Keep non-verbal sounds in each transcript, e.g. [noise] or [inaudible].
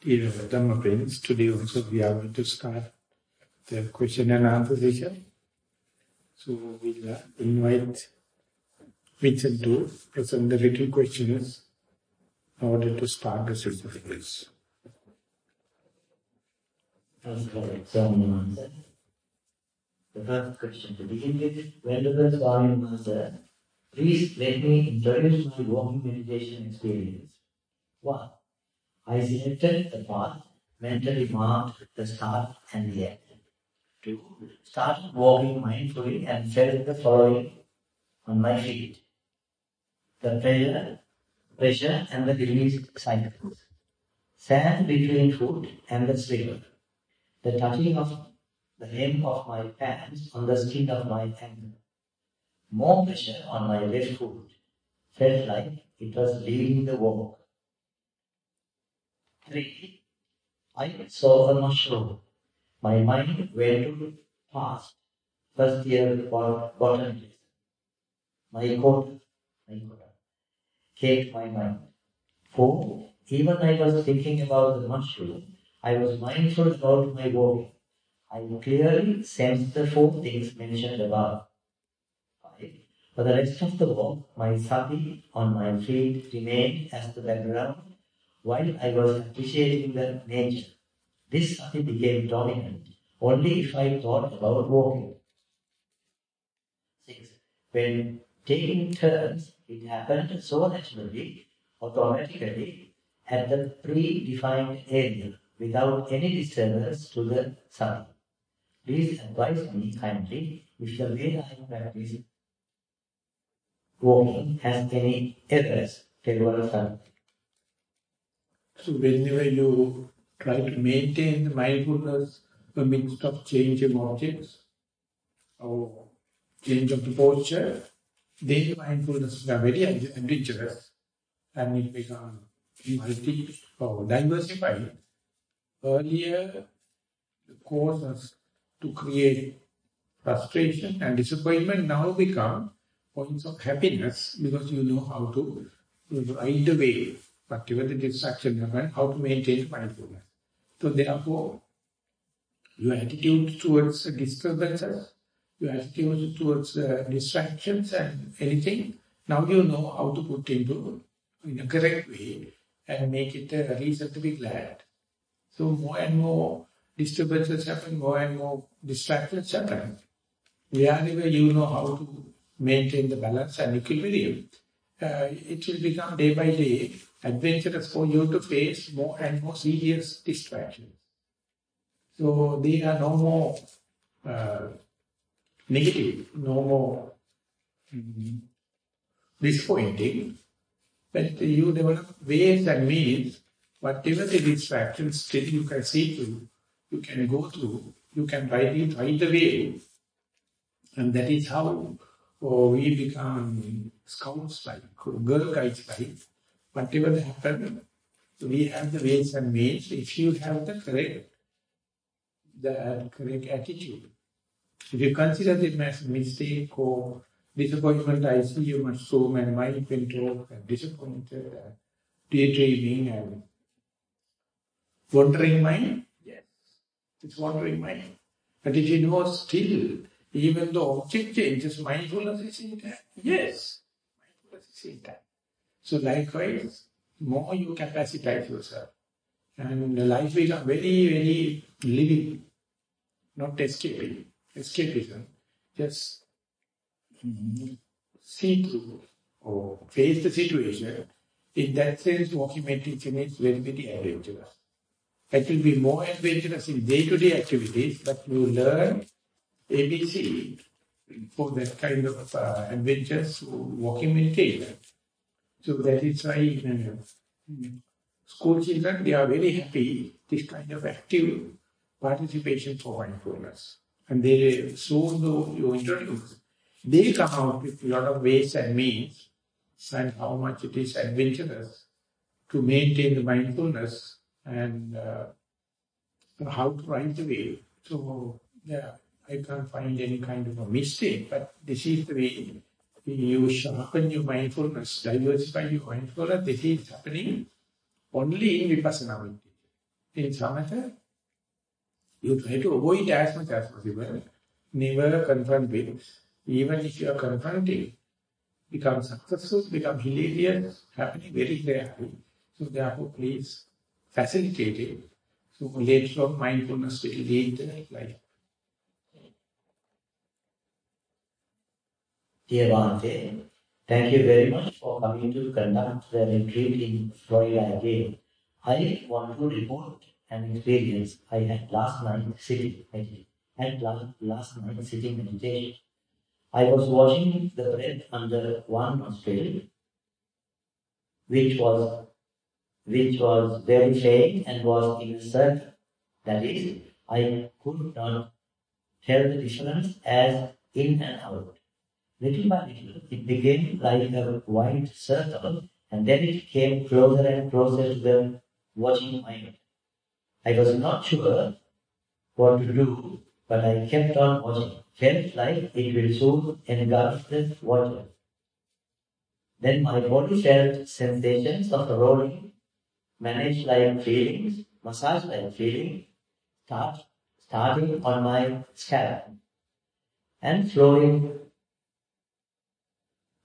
Dear Dhamma friends, today also we are going to start the question and answer session. So we'll uh, invite Vincent to present the written questions in order to start the session. Please. The first question to begin with, Venerable Swami Master, please let me introduce my walking meditation experience. One, I selected the path, mentally marked the start and the end. Two, started walking mindfully and felt the following on my feet. The pressure, pressure and the release cycles. Sand between foot and the slipper. The touching of the hem of my pants on the skin of my ankle. More pressure on my left foot. Felt like it was leading the walk. Three, I saw a mushroom. My mind went to the past first year botany. My quote, my quote, came my mind. Four, even I was thinking about the mushroom, I was mindful about my walking. I clearly sensed the four things mentioned above. Five, for the rest of the walk, my sati on my feet remained as the background while I was appreciating the nature, this sati became dominant only if I thought about walking. Six. When taking turns, it happened so naturally, automatically, at the predefined area, without any disturbance to the sati. Please advise me kindly if the way I practice walking has any errors. Tell so whenever you try to maintain the mindfulness amidst of changing objects or change of the posture, then mindfulness becomes very adventurous and it becomes multi or diversified. Earlier, the cause was to create frustration and disappointment now become points of happiness because you know how to ride the wave whatever the distraction happen, how to maintain mindfulness. So therefore, your attitude towards disturbances, your attitude towards uh, distractions and anything, now you know how to put into in a correct way and make it a reason to be glad. So more and more disturbances happen, more and more distractions happen. Wherever you know how to maintain the balance and equilibrium, uh, it will become day by day adventurous for you to face more and more serious distractions. So they are no more uh, negative, no more mm, disappointing, but you develop ways and means, whatever the distractions still you can see through, you can go through, you can ride it right away. And that is how oh, we become scouts like, girl guides like, whatever happened, we have the ways and means if you have the correct, the correct attitude. If you consider it as mistake or disappointment, I see you must so and mind control and disappointed, uh, and daydreaming and wandering mind. Yes, it's wandering mind. But if you know still, even though object changes, mindfulness is intact. Yes, mindfulness is intact. So likewise, more you capacitize yourself. And the life becomes very, very living, not escaping, escapism. Just see through or face the situation. In that sense, walking meditation is very, very adventurous. It will be more adventurous in day-to-day -day activities, but you learn ABC for that kind of uh, adventures, walking meditation. So that is why in school children, they are very happy, this kind of active participation for mindfulness. And they soon though you introduce, they come out with a lot of ways and means and how much it is adventurous to maintain the mindfulness and uh, how to ride the way. So, yeah, I can't find any kind of a mistake, but this is the way you sharpen your mindfulness, diversify your mindfulness, this is happening only in Vipassana meditation. in samatha, you try to avoid as much as possible. Never confront with. Even if you are confronting, become successful, become hilarious, happening very rarely. So therefore, please facilitate it. So later on, mindfulness will lead the life. Dear Bhante, thank you very much for coming to conduct the retreat in Florida again. I want to report an experience I had last night sitting, I had last night sitting meditation. I was watching the breath under one nostril, which was which was very faint and was in a circle. That is, I could not tell the difference as in and out. Little by little, it became like a white circle, and then it came closer and closer to the watching mind. I was not sure what to do, but I kept on watching. Felt like it will soon engulf the water. Then my body felt sensations of rolling, managed like feelings, massage like feeling, start, starting on my scalp and flowing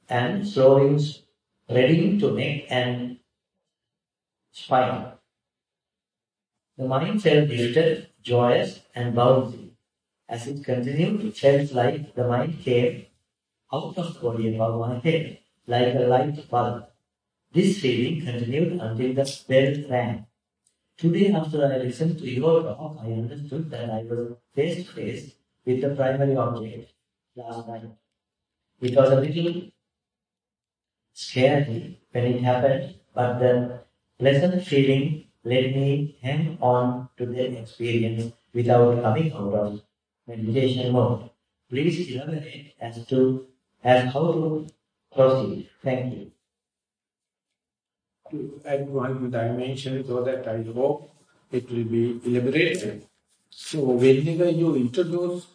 and flowing spreading to make an spine. The mind felt lifted, joyous and bouncy. As it continued, it felt like the mind came out of the body above my head, like a light bulb. This feeling continued until the bell rang. Today, after I listened to your talk, I understood that I was face to face with the primary object last night. It was a little scary when it happened, but the pleasant feeling led me hang on to the experience without coming out of meditation mode. Please elaborate as to as how to proceed. Thank you. To add one dimension so that I hope it will be elaborated. So whenever you introduce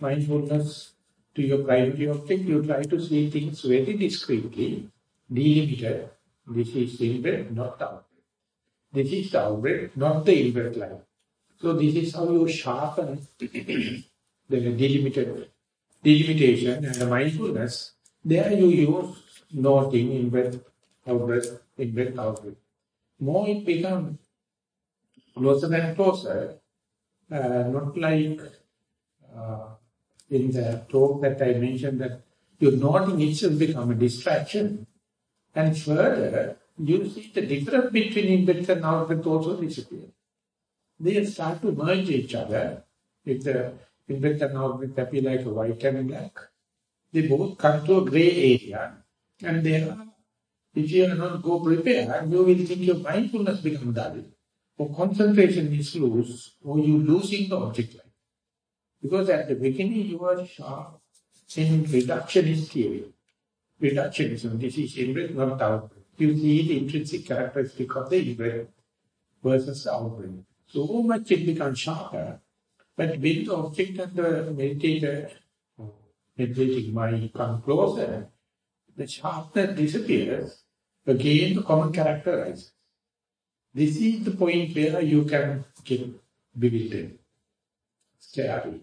mindfulness to your primary object, you try to see things very discreetly delimited. This is in-breath, not out-breath. This is out-breath, not the in-breath line. So this is how you sharpen [coughs] the delimited delimitation and the mindfulness. There you use noting in-breath, out-breath, in-breath, out-breath. More it becomes closer and closer, uh, not like uh, in the talk that I mentioned that your noting itself become a distraction. And further, you see the difference between in-breath and out-breath also disappear. They start to merge each other. If the in-breath and out-breath appear like white and black, they both come to a grey area. And there if you are not go prepared, you will think your mindfulness become dull. Or concentration is loose, or you losing the object life. Because at the beginning you are sharp in reductionist theory reductionism. This is in-breath, not out-breath. You the intrinsic characteristic of the in-breath versus out-breath. So much it becomes sharper. But when the object and the meditator, meditating mind come closer, the sharpness disappears, again the common character arises. This is the point where you can get bewildered, scary,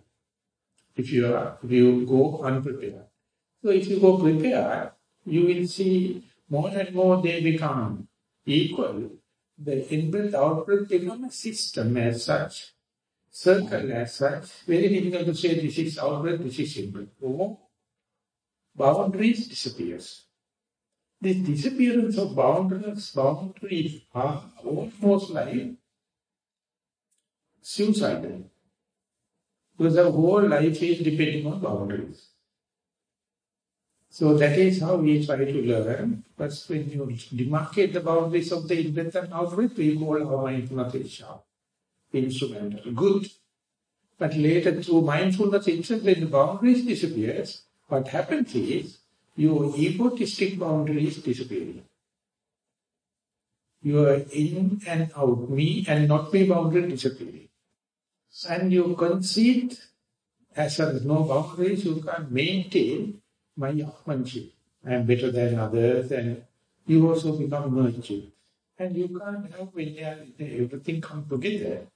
if you, are, if you go unprepared. So if you go prepared, you will see more and more they become equal. The out-breath become a system as such, circle as such. Very difficult to say this is out-breath, this is in-breath. Oh, boundaries disappears. This disappearance of boundaries, boundaries are almost like suicidal. Because the whole life is depending on boundaries. So that is how we try to learn. But when you demarcate the boundaries of the in-breath and out-breath, we call our mindfulness instrumental, good. But later through mindfulness itself, when the boundaries disappears, what happens is your egotistic boundaries disappear. Your in and out, me and not me boundary disappearing. And you concede, as there is no boundaries, you can maintain my Atmanship. I am better than others and you also become merged. And you can't have, when everything comes together,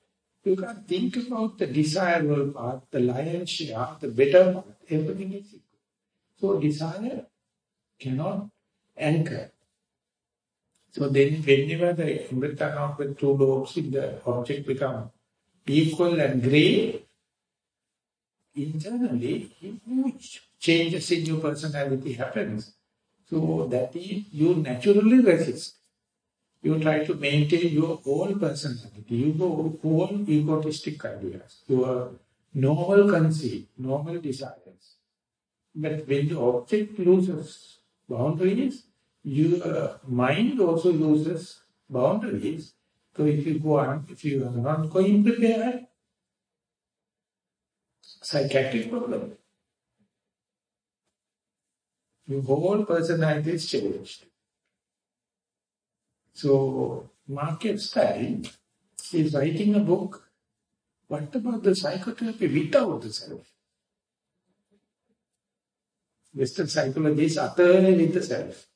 you can't think about the desirable part, the lion's share, the better part, everything is equal. So desire cannot anchor. So then whenever the Amrita with two lobes the object become equal and grey, internally huge changes in your personality happens. So that is, you naturally resist. You try to maintain your whole personality, you go egotistic ideas, your normal conceit, normal desires. But when the object loses boundaries, your uh, mind also loses boundaries. So if you go on, if you are not going prepared, psychiatric problem. Your whole personality is changed. So, Mark Epstein is writing a book, what about the psychotherapy without the self? Western psychology is utterly with the self.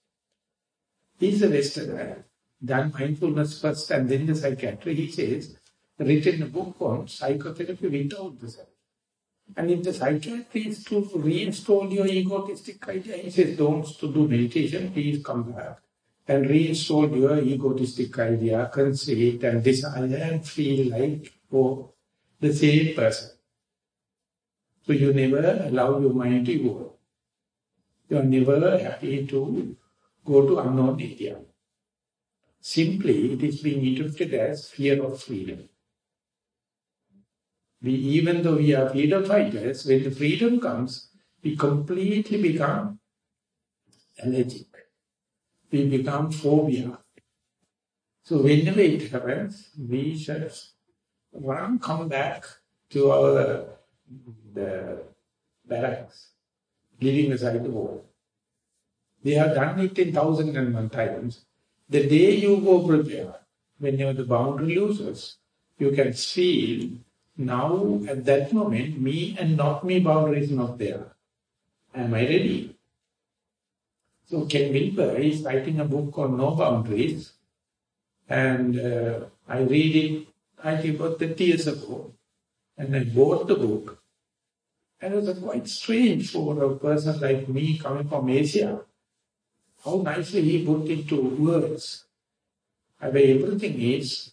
He's a Westerner, done mindfulness first and then the psychiatry. He says, written a book on psychotherapy without the self. And if the psychiatry is to reinstall your egotistic idea, he says, don't to do meditation, please come back and reinstall your egotistic idea, conceit and desire and feel like oh, the same person. So you never allow your mind to go. You are never happy to go to unknown area. Simply, it is being interpreted as fear of freedom. We, even though we are freedom fighters, when the freedom comes, we completely become allergic. We become phobia. So whenever it happens, we should run, come back to our the barracks, leaving aside the war. They have done it in thousand and one times. The day you go prepare, when you're the boundary loses, you can feel now, at that moment, me and not me boundary is not there. Am I ready? So Ken Wilber is writing a book called No Boundaries. And uh, I read it, I think about 30 years ago. And I bought the book. And it was quite strange for a person like me coming from Asia. How nicely he put into words. I Where everything is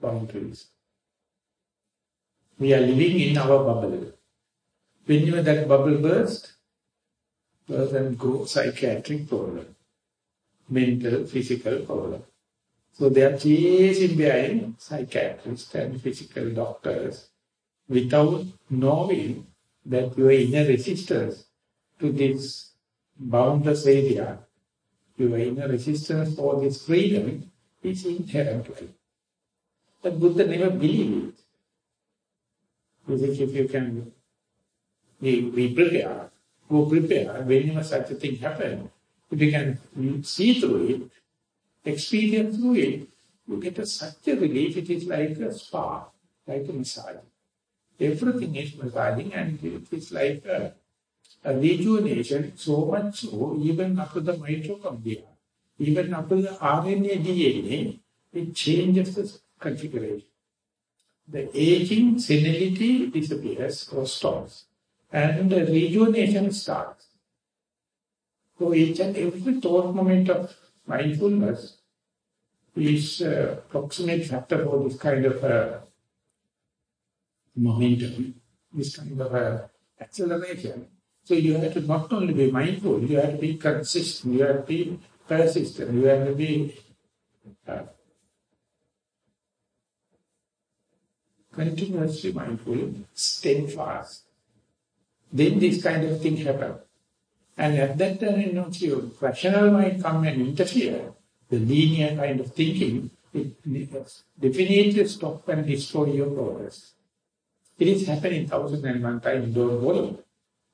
boundaries. We are living in our bubble. Whenever that bubble bursts, person go psychiatric problem, mental, physical problem. So they are chasing behind psychiatrists and physical doctors without knowing that you are inner resistance to this boundless area. Your inner resistance for this freedom is inherently. But Buddha never believed it. If you can be, be prepared, go prepare, whenever such a thing happens, if you can see through it, experience through it, you get a, such a relief, it is like a spa, like a massage. Everything is massaging and it is like a, a rejuvenation, so much so, even after the mitochondria, even after the RNA, DNA, it changes the configuration the aging, senility disappears or stops. And the rejuvenation starts. So each and every thought moment of mindfulness is uh, proximate factor for this kind of uh, momentum, this kind of uh, acceleration. So you have to not only be mindful, you have to be consistent, you have to be persistent, you have to be uh, continuously mindful, steadfast. Then this kind of thing happen. And at that time, you know, your rational mind come and interfere, the linear kind of thinking, it definitely stop and destroy your progress. It is happening thousand and one times, don't worry.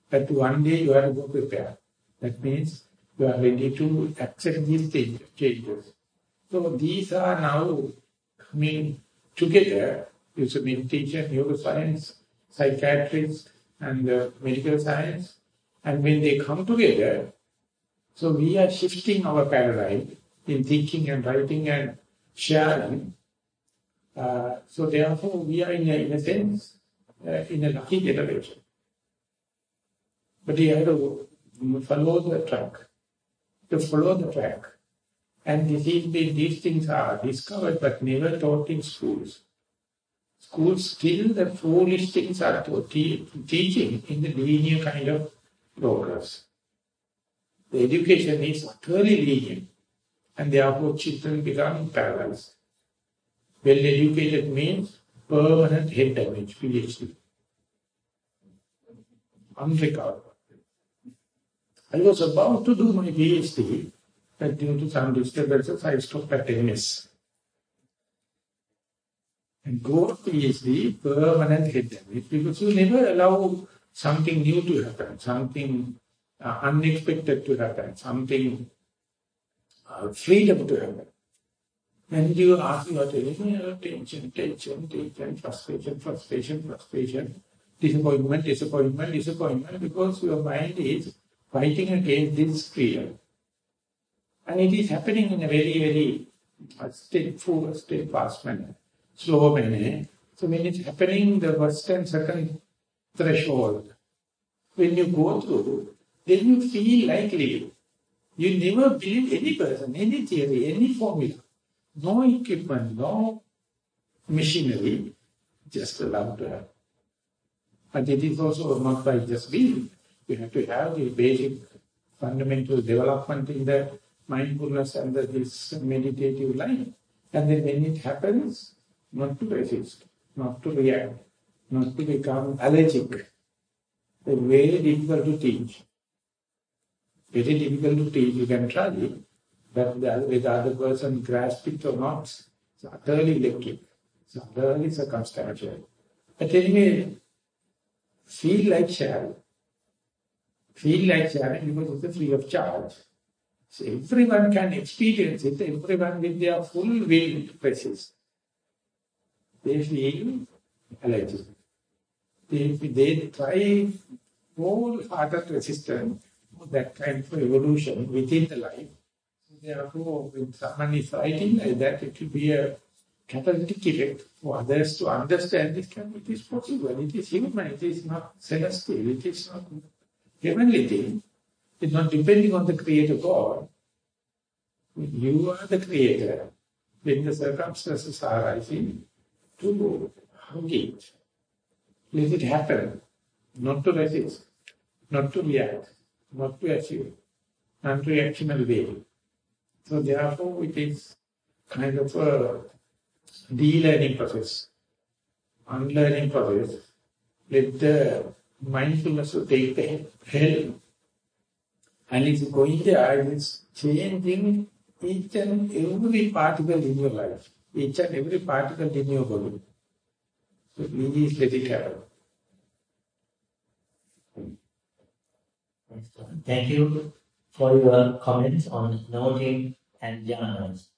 But one day you have to go prepare. That means you are ready to accept these changes. So these are now coming together it's a meditation, neuroscience, psychiatrist, and uh, medical science. And when they come together, so we are shifting our paradigm in thinking and writing and sharing. Uh, so therefore, we are in a, in a sense, uh, in a lucky generation. But you have to follow the track. To follow the track. And this is, these things are discovered but never taught in schools. Schools still the foolish things are taught, teaching in the linear kind of progress. The education is utterly linear. And therefore children become paralyzed. Well educated means permanent head damage, PhD. Unrecoverable. I was about to do my PhD, but due to some disturbances, I stopped at MS. And go PhD, permanent damage, because you never allow something new to happen, something uh, unexpected to happen, something uh, freedom to happen. And you ask your tension, tension, tension, frustration, frustration, frustration, disappointment, disappointment, disappointment, because your mind is fighting against this freedom. And it is happening in a very, very uh, full, still fast manner, slow. So when it's happening, the first and second threshold, when you go through, then you feel like. You never believe any person, any theory, any formula. No equipment, no machinery, just allow to have. But it is also not by just being. You have to have the basic fundamental development in the mindfulness and the, this meditative life. And then when it happens, not to resist, not to react, not to become allergic. It's very difficult to teach. Very difficult to teach. You can try it, but the, whether the other person grasp it or not, it's utterly lucky. It's utterly circumstantial. But anyway, feel like sharing feel like sharing because it's free of charge. So everyone can experience it, everyone with their full will presses. They feel allergic. They, they try whole-hearted resistance that kind of evolution within the life. Therefore, when someone is fighting like that, it will be a catalytic effect for others to understand this can, it is possible, it is human, it is not celestial, it is not heavenly thing is not depending on the Creator God. You are the Creator. When the circumstances are arising, to hug it. Let it happen. Not to resist. Not to react. Not to achieve. Non-reactional way. So therefore it is kind of a de-learning process. Unlearning process. Let the mindfulness will take the helm. And it's going there, it's changing each and every particle in your life, each and every particle in your body. So. Thank you for your comments on noting and jhanas.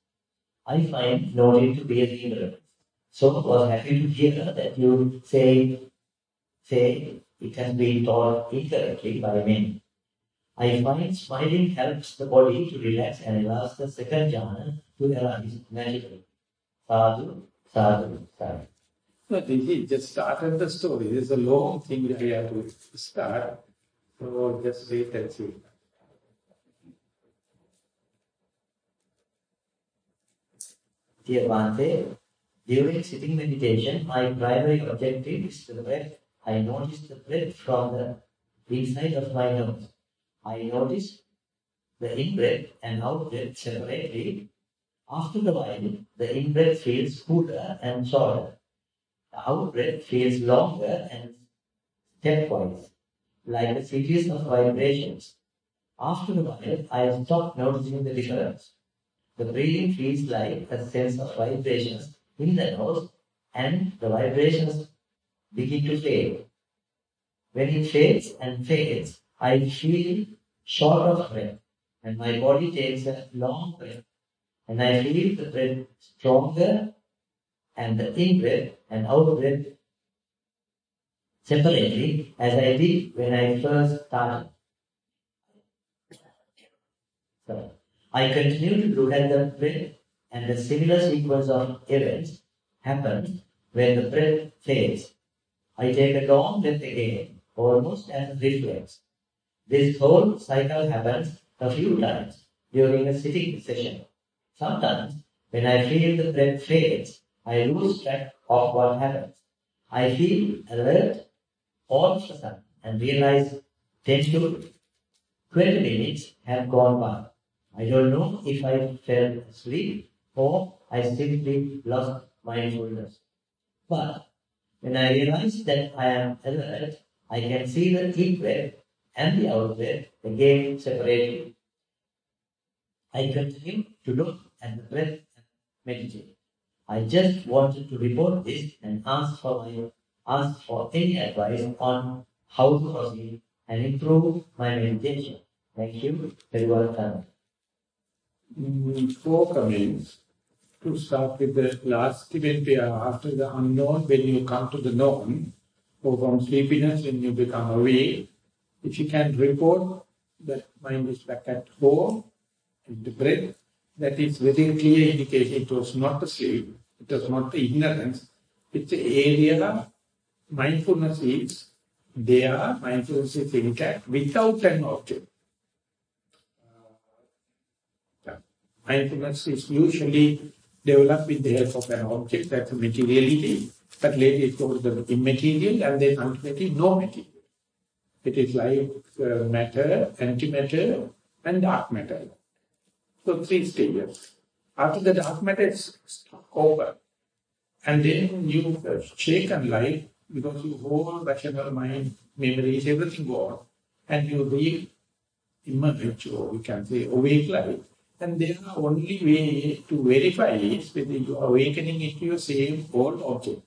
I find noting to be a hindrance. So I was happy to hear that you say, say it has been taught incorrectly by many. I find smiling helps the body to relax and allows the second jhana to arise naturally. Sadhu, sadhu, sadhu. No, he just started the story. There's a long thing that we have to start. So just wait and see. Dear Bhante, during sitting meditation, my primary objective is to the breath I notice the breath from the inside of my nose. I notice the in-breath and out-breath separately. After the while, the in-breath feels fuller and shorter. The out-breath feels longer and stepwise, like a series of vibrations. After a while, I stop noticing the difference. The breathing feels like a sense of vibrations in the nose and the vibrations begin to fade. When it fades and fades, I feel short of breath, and my body takes a long breath, and I feel the breath stronger, and the in breath and out breath separately, as I did when I first started. So, I continue to look at the breath and a similar sequence of events happens when the breath fades. I take a long breath again, almost as a reflex. This whole cycle happens a few times during a sitting session. Sometimes, when I feel the breath fades, I lose track of what happens. I feel alert all of a sudden and realize 10 to 20 minutes have gone by. I don't know if I fell asleep or I simply lost mindfulness. But when I realize that I am alert, I can see the in breath and the out breath again separately. I continue to look at the breath and meditate. I just wanted to report this and ask for my ask for any advice on how to proceed and improve my meditation. Thank you. Very well done. Mm, four comments. To start with the last event after the unknown, when you come to the known, or from sleepiness when you become awake, if you can report that mind is back at home, in the breath, that is within clear indication it was not the sleep, it was not the ignorance, it's the area mindfulness is there, mindfulness is intact without an object. Uh, mindfulness is usually developed with the help of an object, that's a materiality, but later it goes to the immaterial and then ultimately no material. It is like uh, matter, antimatter and dark matter. So three stages. After the dark matter is over, and then you shake and light because your whole rational mind, memories, everything gone, and you re emerge, or you can say awake light. And there are only way to verify is whether you are awakening into your same old object.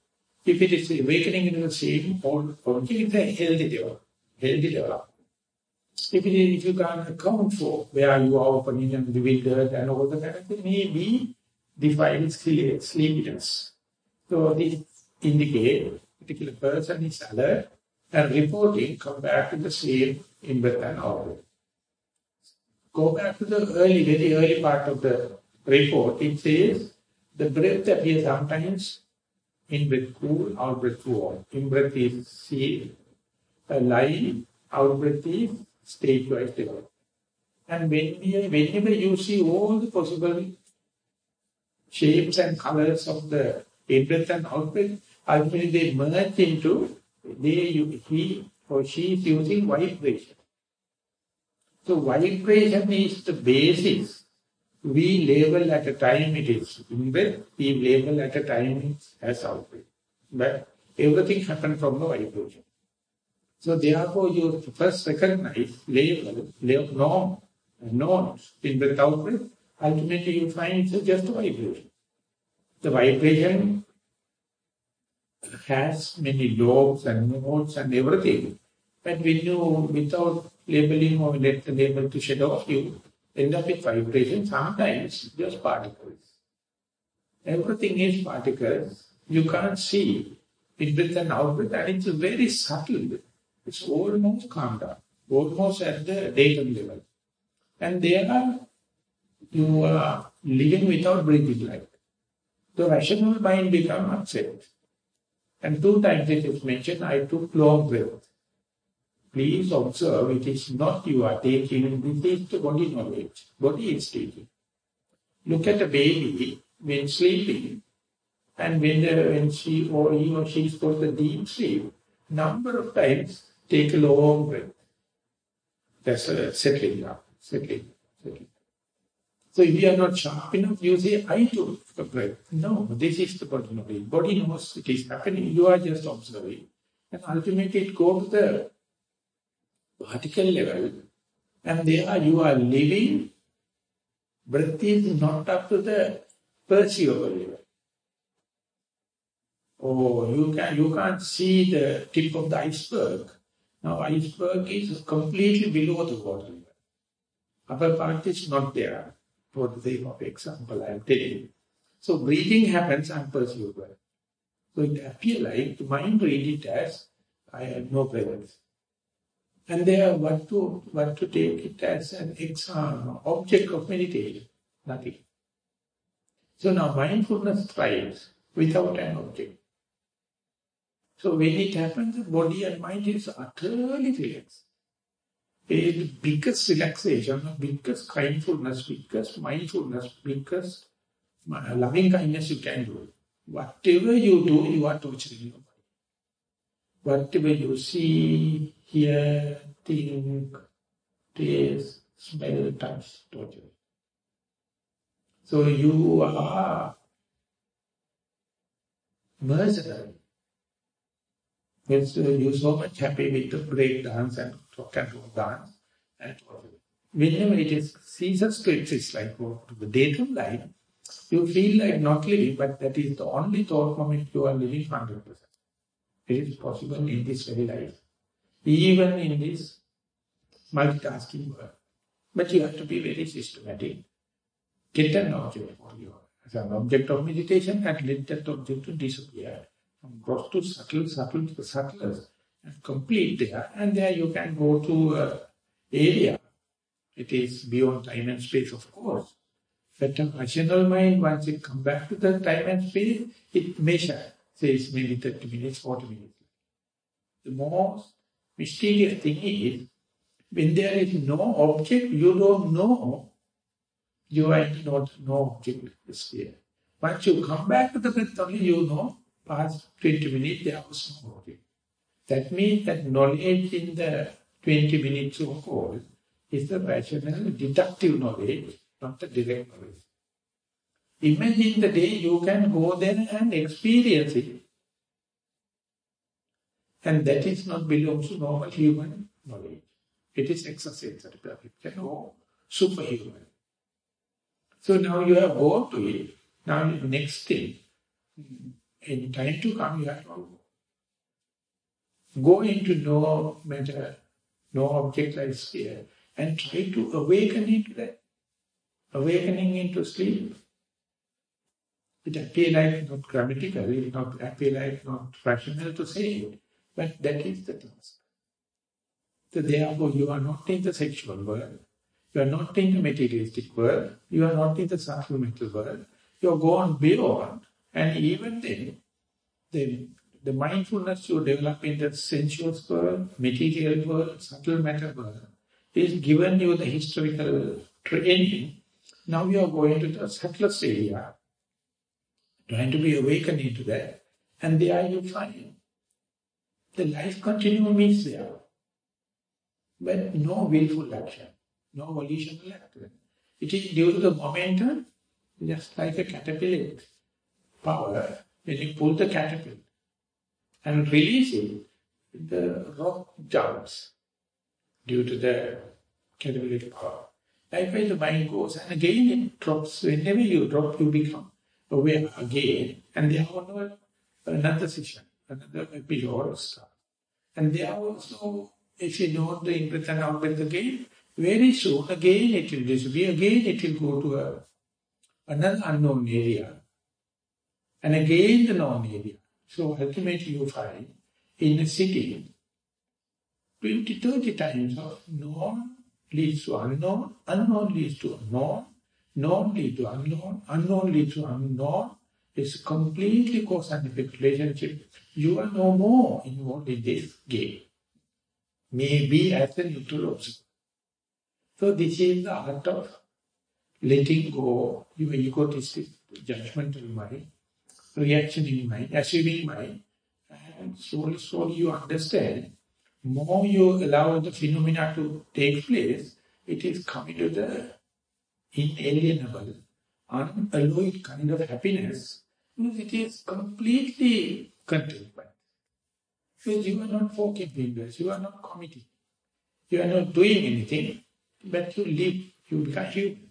If it is awakening into the same old object, it's a healthy development. Healthy development. If, it if you can't account for where you are opening and bewildered and all the kind of thing, maybe define sleepiness. So this indicate particular person is alert and reporting come back to the same in-breath and out Go back to the early, very early part of the report. It says the breath appears sometimes in-breath cool, out-breath warm. In-breath is see, a line, out-breath is stage-wise development. And when we, whenever you see all the possible shapes and colors of the in-breath and out-breath, ultimately they merge into, they, he or she is using vibration. So vibration is the basis. We label at a time it is in-breath, we label at a time as out-breath. But everything happens from the vibration. So therefore you first recognize, label, label norm, norms, in-breath, out-breath, ultimately you find it's just vibration. The vibration has many lobes and modes and everything. But when you, without labeling or let the label to shadow off you, end up with vibration, sometimes just particles. Everything is particles. You can't see in-breath and out-breath, and it's very subtle. It's almost calm down, almost at the datum level. And there are you are living without breathing life. The rational mind becomes upset. And two times it is mentioned, I took long breath. Please observe, it is not you are taking, this is the body knowledge. Body is taking. Look at a baby when sleeping, and when, the, when she or he or she is got the deep sleep, number of times take a long breath. That's a settling now, settling, settling. So if you are not sharp enough, you say, I took a breath. No, this is the body knowledge. Body knows it is happening, you are just observing. And ultimately it goes to the particle level. And there you are living, breath is not up to the perceivable level. Oh, you, can, you can't see the tip of the iceberg. Now iceberg is completely below the water level. Upper part is not there for the sake of example I am you. So breathing happens unperceivable. So it appears like the mind read it as I have no presence. And there what to what to take it as an exam, object of meditation, nothing. So now mindfulness thrives without an object. So when it happens, the body and mind is utterly relaxed. It is the biggest relaxation, biggest kindfulness, biggest mindfulness, biggest loving kindness you can do. Whatever you do, you are torturing your body. Whatever you see, hear, think, taste, smell, touch, torture. So you are mercenary. Yes, you're uh, so much happy with the break dance and rock and roll dance. And whenever it is ceases to exist, like to the daytime life, you feel like not living, but that is the only thought moment you are living 100%. It is possible in this very life. Even in this multitasking world. But you have to be very systematic. Get an object for you. As an object of meditation and let that object to disappear. From gross to subtle, subtle to the subtlest. And complete there. And there you can go to uh, area. It is beyond time and space, of course. But a rational mind, once it come back to the time and space, it measures, says maybe 30 minutes, 40 minutes. The most mysterious thing is, when there is no object, you don't know you are not no object is there. Once you come back to the breath only, you know, past 20 minutes there was no. That means that knowledge in the 20 minutes of all is the rational deductive knowledge not the direct knowledge. Imagine the day you can go there and experience it. And that is not belongs to normal human knowledge. It is extrasensory perception or superhuman. So now you have gone to it. Now next thing, in time to come you have to go into no matter, no object like sphere and try to awaken into awakening into sleep. It appears like not grammatical, it not appear like not rational to say it, but that is the task. So therefore you are not in the sexual world, you are not in the materialistic world, you are not in the sacramental world, you are gone beyond, and even then, the, the mindfulness you develop in the sensuous world, material world, subtle matter world, is given you the historical training now you are going to the subtlest area, trying to be awakened into that, and there you find the life continuum is there, but no willful action, no volitional action. It is due to the momentum, just like a caterpillar power, when you pull the caterpillar and release it, the rock jumps due to the caterpillar power. Likewise, the mind goes and again it drops. Whenever you drop, you become aware again. And there are another session, another or stuff. And there also, if you know the in-breath and out-breath again, very soon again it will disappear, again it will go to a, another unknown area. And again the known area. So ultimately you find in a city, 20, 30 times of known leads to unknown, unknown leads to known, known leads to unknown, unknown leads to unknown. It's completely cause and effect relationship. You are no more involved in this game. Maybe as a neutral observer. So this is the art of letting go your egotistic, judgmental mind, reactioning mind, assuming mind, and slowly, slowly you understand more you allow the phenomena to take place, it is coming to the inalienable, unalloyed kind of happiness, it is completely contentment. Because you are not forking fingers, you are not committing, you are not doing anything, but you live, you become human.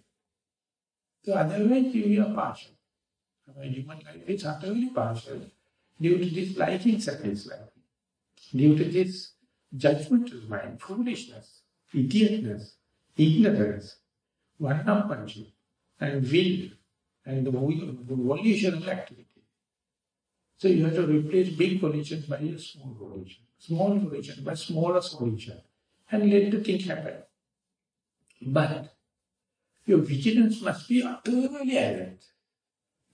So otherwise you are partial. Our human life is utterly partial due to this liking satisfaction, due to this judgmental mind, foolishness, idiotness, ignorance, one-upmanship, and will, and the volitional activity. So you have to replace big volition by a small volition, small volition by smaller volition, and let the thing happen. But your vigilance must be utterly alert.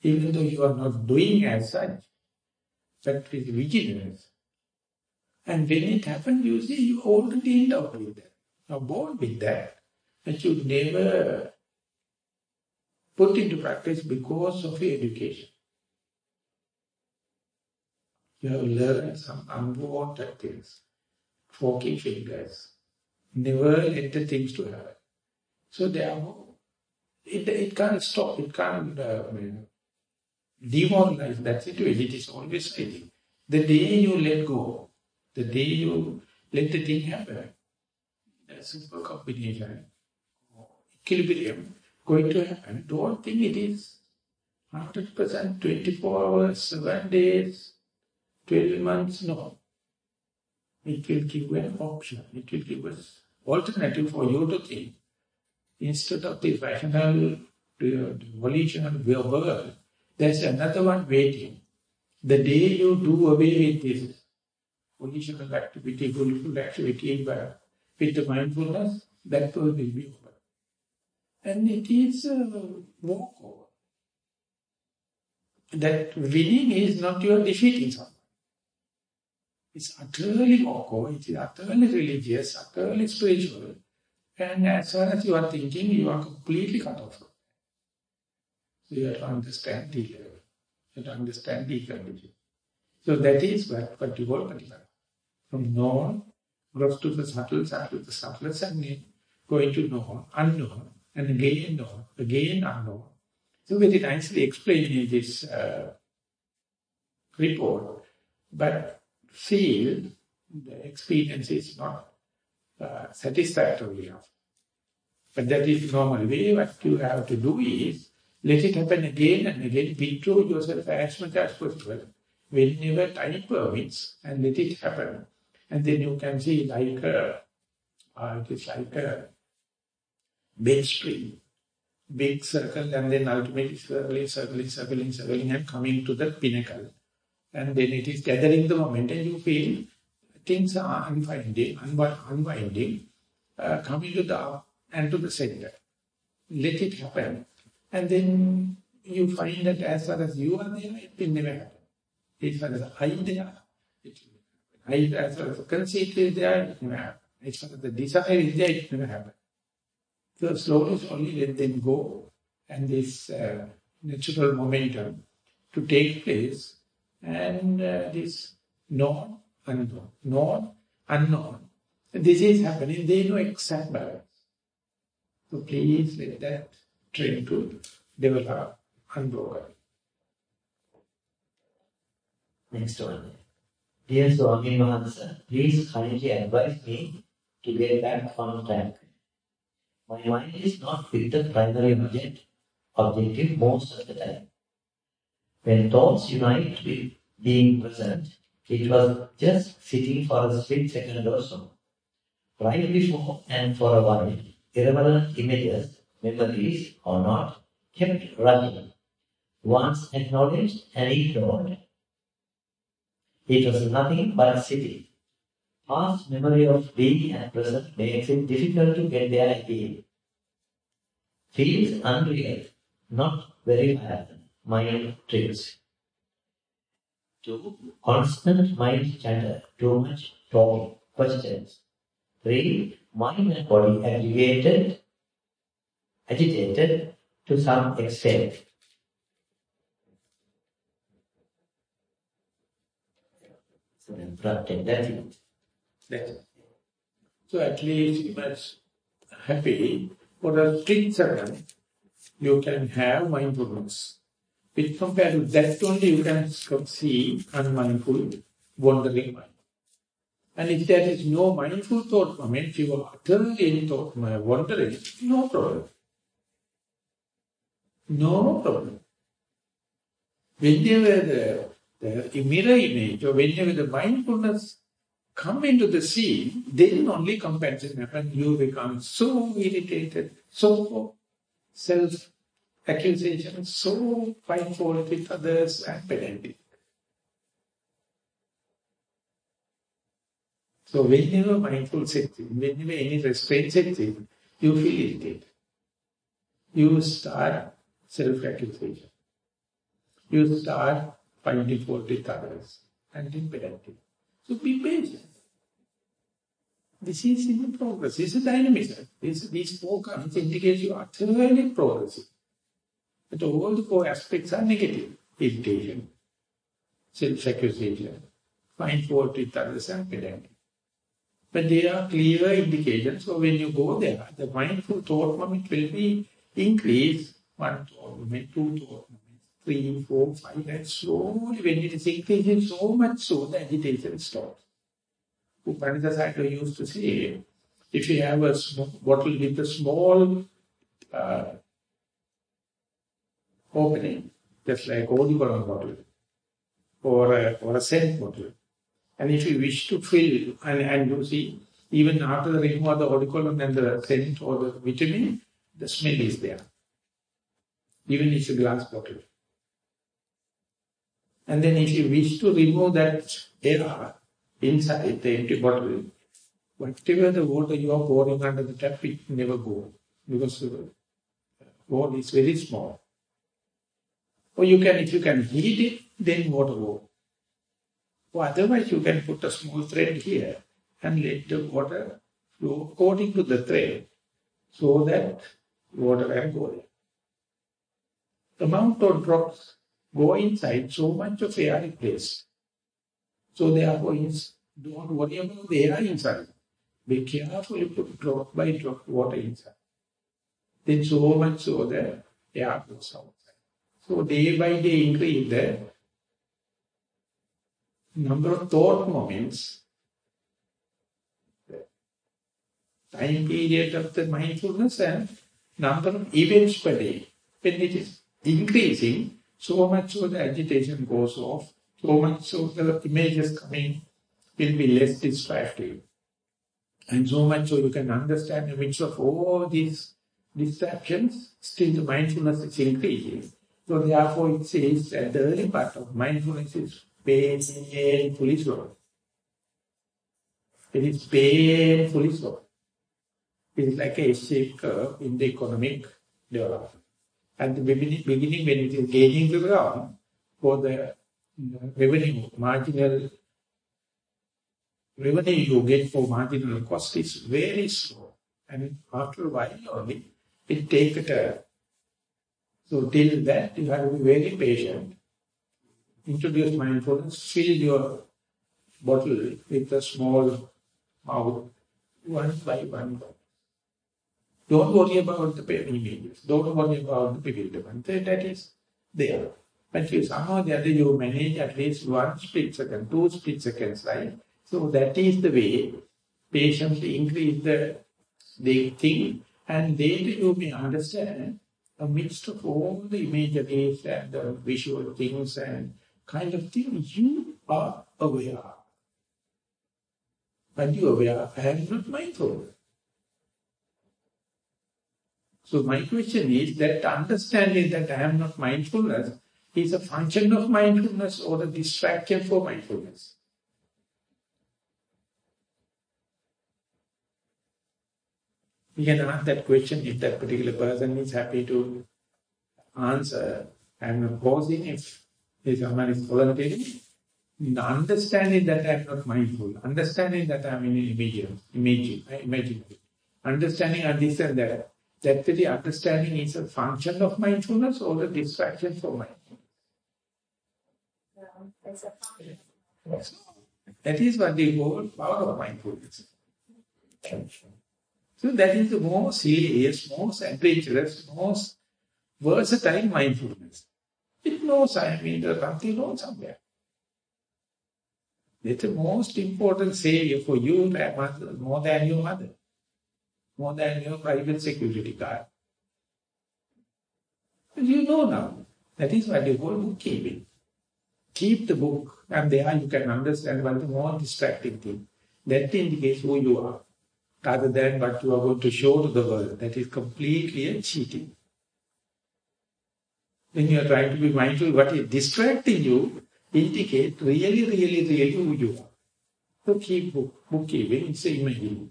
Even though you are not doing as such, with vigilance. And when it happens, you see, you already end up with that. You are born with that, And you never put into practice because of your education. You have learned some unwanted things, forking fingers, never let the things to happen. So therefore, it, it can't stop, it can't uh, demoralize that situation, it is always failing. The day you let go, the day you let the thing happen, a simple combination, equilibrium, going to happen, don't think it is 100%, 24 hours, 7 days, 12 months, no. It will give you an option, it will give us alternative for you to think. Instead of the rational, volitional world, there's another one waiting. The day you do away with this volitional activity, willful activity, but with the mindfulness, that will be over. And it is uh, a walkover. That winning is not your defeating someone. It's utterly walkover, it is utterly religious, utterly spiritual. And as far as you are thinking, you are completely cut off. You have to understand the level. You have to understand the equality. So that is what, what you call patika. From known, grows to the subtle, subtle, the subtlest, and going to known, unknown, and again known, again unknown. So very nicely explained in this uh, report, but feel the experience is not uh, satisfactory enough. But that is normal way. What you have to do is let it happen again and again. Withdraw yourself as much as possible whenever time permits and let it happen. And then you can see like a, uh, it is like a big spring, big circle and then ultimately circling, circling, circling, circling and coming to the pinnacle. And then it is gathering the moment and you feel things are unwinding, unwinding, uh, coming to the and to the center. Let it happen. And then you find that as far as you are there, it will never happen. As far as I there, it will never happen. As far as the conceit is there, it never happen. As far as the desire is there, it never happen. So slowly, slowly let them go and this uh, natural momentum to take place and uh, this known, unknown, known, unknown. This is happening, they know exact balance. So please let that train to develop unbroken. Next one. Dear Swami Mahansa, please kindly advise me to get back on track. My mind is not with the primary object, objective most of the time. When thoughts unite with being present, it was just sitting for a split second or so. Right before and for a while, irrelevant images, memories or not, kept running, once acknowledged and ignored. It was nothing but sitting. Past memory of being and present makes it difficult to get there again. Feels unreal, not verifiable, mind tricks. Two, constant mind chatter, too much talking, questions. Three, mind and body agitated, agitated to some extent. So at least you must happy for a strict second you can have mindfulness. With compared to that only you can see unmindful, wandering mind. And if there is no mindful thought moment, you are utterly in thought wandering, no problem. No problem. Whenever the, the mirror image or whenever the mindfulness come into the scene, then only compassion happens. You become so irritated, so self-accusation, so fault with others and pedantic. So whenever mindful sets in, whenever any restraint sets in, you feel irritated. You start self-accusation. you start finding fault with others and in. So be patient. This is in progress. This is dynamism. This, these four comes indicate you are thoroughly progressive. But all the four aspects are negative. Irritation, self-accusation, find fault with others and parenting. But they are clear indications. So when you go there, the mindful thought moment will be increased. One thought moment, two thought moments, three, four, five, and slowly when it is increasing so much so, the agitation stops. U Pandita Sayadaw used to say, if you have a bottle with a small uh, opening, just like old bottle, or a, or a scent bottle, and if you wish to fill, and, and you see, even after the remove of the eau de cologne and the scent or the vitamin, the smell is there. Even it's a glass bottle. And then if you wish to remove that air inside the empty bottle, whatever the water you are pouring under the tap, it never goes. Because the water is very small. Or you can, if you can heat it, then water goes. Or otherwise you can put a small thread here and let the water flow according to the thread so that water can go there. Amount of drops go inside, so much of air is placed. So therefore, don't worry about the air inside. Be careful you put drop by drop water inside. Then so much so the air goes outside. So day by day increase the number of thought moments, the time period of the mindfulness and number of events per day. When it is increasing, so much so the agitation goes off, so much so the images coming will be less distracting. And so much so you can understand the midst of all these distractions, still the mindfulness is increasing. So therefore it says that the early part of mindfulness is painfully slow. It is painfully slow. It is like a shaped curve in the economic development. At the beginning, beginning when it is gaining the ground, for the revenue, marginal revenue you get for marginal cost is very slow. And after a while only, it takes a turn. So till that, you have to be very patient introduce mindfulness, fill your bottle with a small mouth, one by one. Don't worry about the images. Don't worry about the bewilderment. That is there. But you somehow the other you manage at least one split second, two split seconds, right? So that is the way patiently increase the, the thing and later you may understand amidst of all the imageries and the visual things and kind of thing you are aware of. But you are aware, I am not mindful. So my question is that understanding that I am not mindfulness is a function of mindfulness or a distraction for mindfulness. We can ask that question if that particular person is happy to answer. I am not pausing if if someone is volunteering, understanding that I am not mindful, understanding that I am in imaginary, imagine, imaginary, understanding of this and that, that very understanding is a function of mindfulness or a distraction for mindfulness. it's a function. That is what we call power of mindfulness. So that is the most serious, most adventurous, most versatile mindfulness. It knows I am in the Bhakti knows somewhere. It's the most important savior for you, more than your mother, more than your private security guard. You know now. That is why they call bookkeeping. Keep the book, and there you can understand the more distracting thing. That indicates who you are, rather than what you are going to show to the world. That is completely a cheating. When you are trying to be mindful, what is distracting you indicate really, really, really who you are. So keep book, bookkeeping, it's imaginary.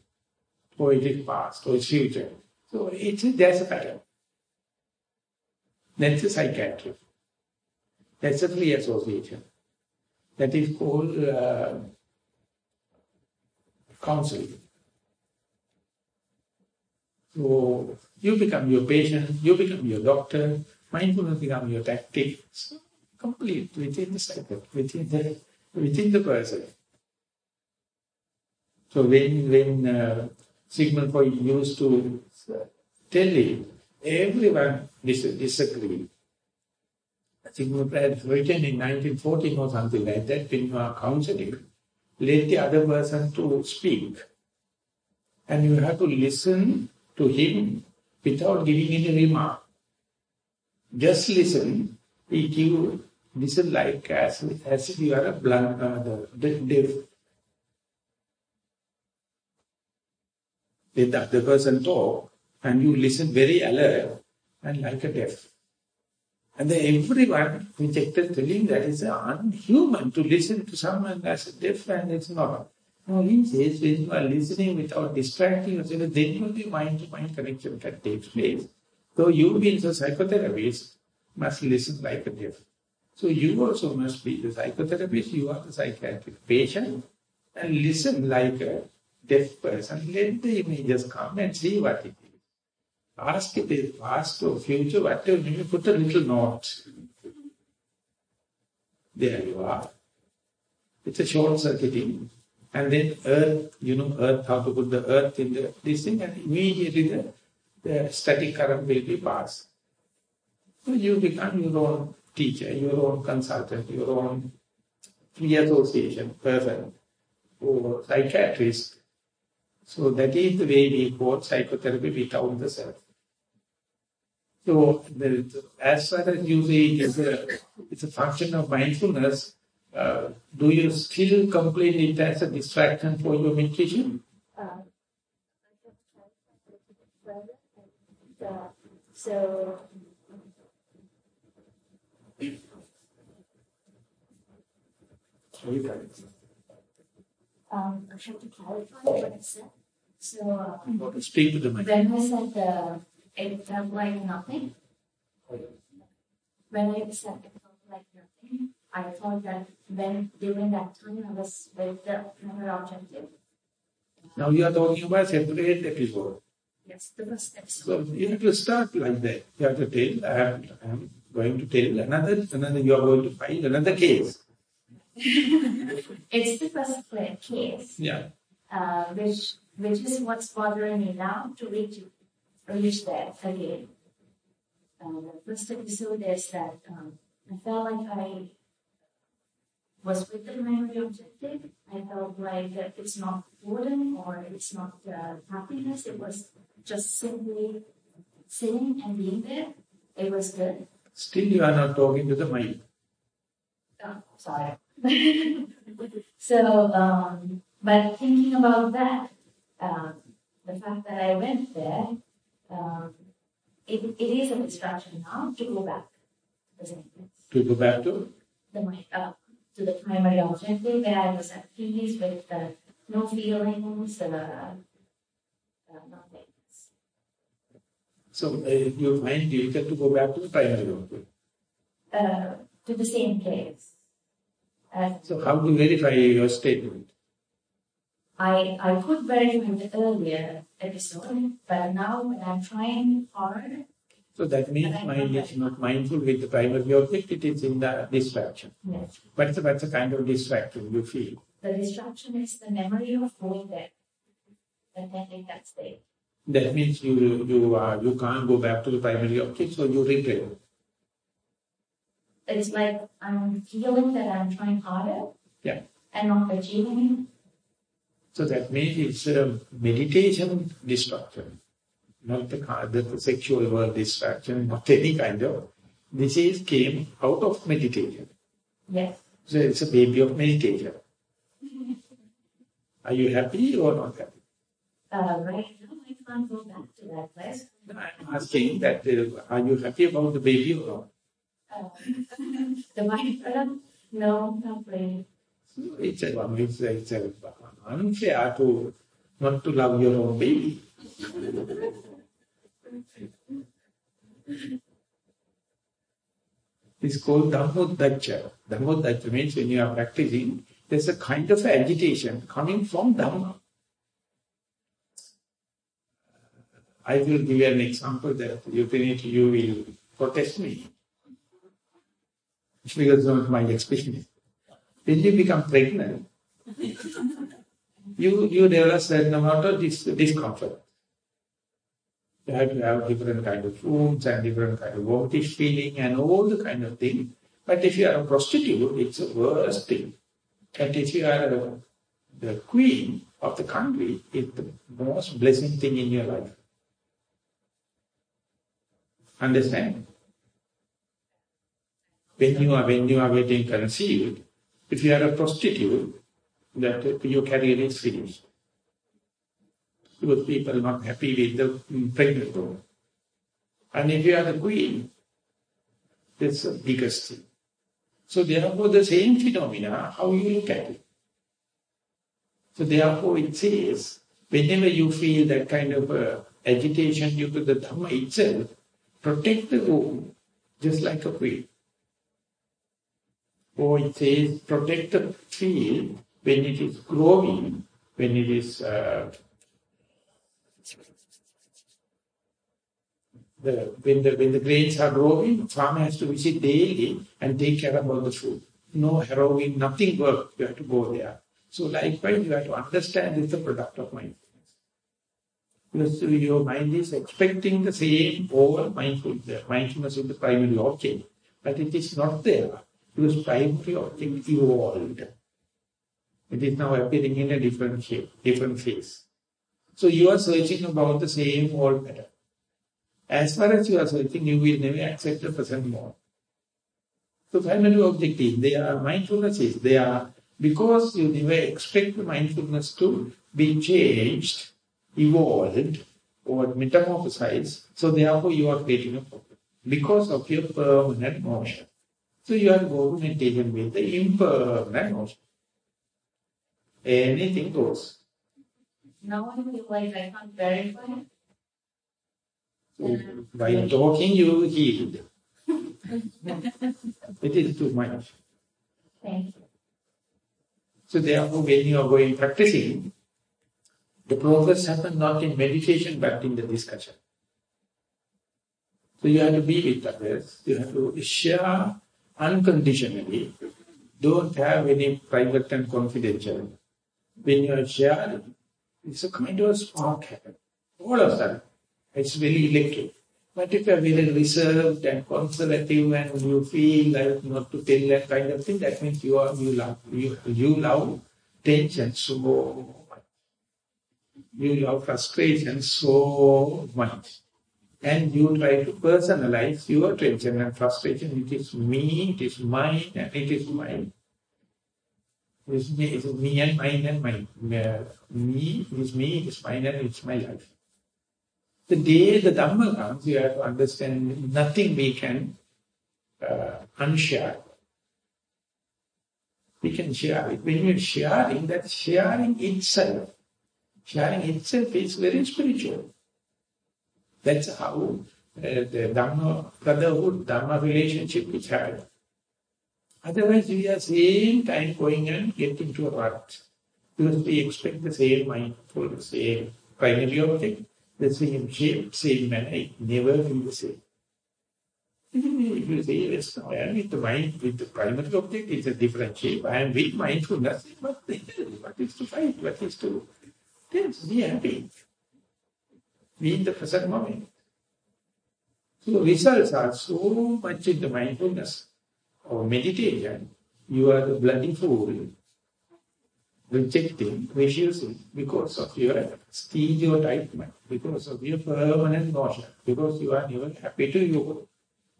Or it is past, or it's future. So it's, there's a pattern. That's a psychiatry. That's a free association. That is called uh, counseling. So you become your patient, you become your doctor, mindfulness become your tactic. So complete within the cycle, within the, within the person. So when, when uh, Sigmund Freud used to tell it, everyone dis disagreed. Sigmund Freud written in 1914 or something like that, when you are counseling, let the other person to speak. And you have to listen to him without giving any remark. Just listen. He give listen like as, as if you are a blunt, uh, the, deaf. Let the other person talk and you listen very alert and like a deaf. And then everyone rejected telling that it's unhuman to listen to someone as a deaf and it's not. No, he says when you are listening without distracting yourself, then only mind-to-mind connection can take place. So you being a psychotherapist must listen like a deaf. So you also must be the psychotherapist, you are the psychiatric patient, and listen like a deaf person. Let the images come and see what it is. Ask it is past or future, whatever, you put a little note. There you are. It's a short circuiting. And then earth, you know, earth, how to put the earth in the, this thing, and immediately the, the static current will be passed. So you become your own teacher, your own consultant, your own free association person, or psychiatrist. So that is the way we call psychotherapy without the self. So the, as far as you say it's a, it's a function of mindfulness, uh, do you still complain it as a distraction for your meditation? Uh, so, um, I'm have to clarify what I said. So, uh, speak to the mic. When I said it felt like nothing, when I said it felt like nothing, I thought that when during that time I was with the primary objective. Now you are talking about separate episode. Yes, the first episode. So you have to start like that. You have to tell, I am, I am going to tell another, another, you are going to find another case. [laughs] it's the first case. Yeah. Uh, which, which is what's bothering me now to reach, reach that again. Uh, the first episode is that um, I felt like I was with the primary objective. I felt like it's not boredom or it's not uh, happiness. It was just simply sitting and being there. It was good. Still you are not talking to the mind. Oh, sorry. [laughs] so, um, but thinking about that, um, the fact that I went there, um, it, it is an distraction now to go back. To go back to? The. Uh, to the primary objective where I was at peace with uh, no feelings, uh, uh, nothing. So uh, you find difficult to go back to the primary objective? Uh, to the same place. so how do you verify your statement? I, I could verify the earlier episode, but now when I'm trying hard, so that means mind is not mindful with the primary object, it is in the distraction. Yes. What's the, what's the kind of distraction you feel? The distraction is the memory of going there. And then in that state. That means you you uh, you can't go back to the primary object, so you regret. It's like I'm feeling that I'm trying harder. Yeah. And not achieving. So that means it's a meditation distraction not the, the sexual world distraction, not any kind of. This is came out of meditation. Yes. So it's a baby of meditation. Are you happy or not happy? Uh, right now, I can't go back to that place. I'm asking that uh, are you happy about the baby or not? Uh, [laughs] the uh, no, not really. It's, a, it's, a, it's a unfair to not to love your own baby. It's called Dhammuddhacca. Dhammuddhacca means when you are practicing, there's a kind of agitation coming from Dhamma. I will give you an example that you, can you will protest me. Because of my expression. When you become pregnant, you, you develop a certain amount of dis discomfort. You have to have different kind of foods and different kind of vomitish feeling and all the kind of thing. But if you are a prostitute, it's the worst thing. And if you are a, the queen of the country, it's the most blessing thing in your life. Understand? When you are when you are getting conceived, if you are a prostitute, that your career is finished. Because people are not happy with the pregnant woman. And if you are the queen, that's the biggest thing. So therefore the same phenomena, how you look at it. So therefore it says, whenever you feel that kind of uh, agitation due to the Dhamma itself, protect the womb, just like a queen. Or it says, protect the field when it is growing, when it is uh, the, when the when the grains are growing, farmer has to visit daily and take care about the food. No harrowing, nothing work. You have to go there. So likewise, you have to understand it's the product of mindfulness. Because your mind is expecting the same over mindfulness. Mindfulness is the primary object, but it is not there because primary object evolved. It is now appearing in a different shape, different face. So you are searching about the same old pattern. As far as you are searching, you will never accept the present more. So primary objective, they are mindfulnesses, they are, because you never expect the mindfulness to be changed, evolved, or metamorphosized, so therefore you are creating a problem. Because of your permanent motion. So you are going to meditation with the impermanent motion. Anything goes. Now I feel like I can't verify by talking, you healed. [laughs] it is too much. Thank you. So therefore, when you are going practicing, the progress happens not in meditation but in the discussion. So you have to be with others, you have to share unconditionally. Don't have any private and confidential. When you are sharing, it's a kind of spark happen. All of sudden. It's very electric. But if you're very reserved and conservative and you feel like not to tell that kind of thing, that means you are you love you you love tension so much. You love frustration so much. And you try to personalize your tension and frustration. It is me, it is mine, and it is mine. It is me, it is me and mine and mine. Me, it is me, it is mine and it's my life. The day the Dhamma comes, you have to understand nothing we can uh, unshare. We can share it. When you're sharing, that sharing itself, sharing itself is very spiritual. That's how uh, the Dhamma brotherhood, Dhamma relationship is had. Otherwise, we are same time going and getting to a rut. Because we expect the same mindful, the same primary object the same shape, same manner, it never be the same. If you say, yes, I am with the mind, with the primary object, it's a different shape. I am with mindfulness, but [laughs] what is to fight? What is to yes, be happy? Be in the present moment. So results are so much in the mindfulness oh, or meditation. You are the bloody fool rejecting, refusing because of your stereotype because of your permanent notion, because you are never happy to you,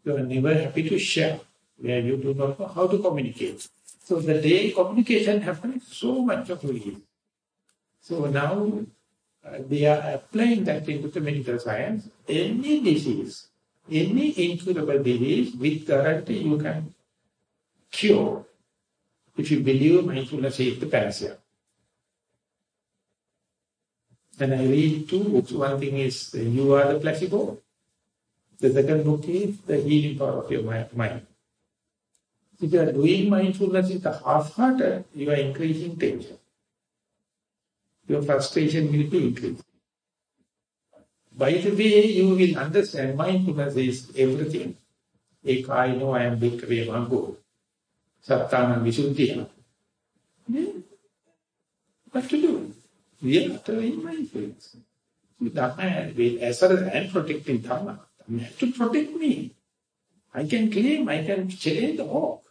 you are never happy to share, where you do not know how to communicate. So the day communication happens, so much of release. So now Uh, they are applying that into the medical science. Any disease, any incurable disease, with guarantee you can cure if you believe mindfulness is the panacea. And I read two books. One thing is uh, You Are the Placebo. The second book is The Healing Power of Your Mind. If you are doing mindfulness with a half-hearted, uh, you are increasing tension. Your frustration will be increased. By the way, you will understand mindfulness is everything. If I know I am Bhikkhave Maggo, Sattana Visuddhiya, what to do? We are doing mindfulness. Dhamma, as far as I am protecting Dhamma, Dhamma have to protect me. I can claim, I can challenge the hawk.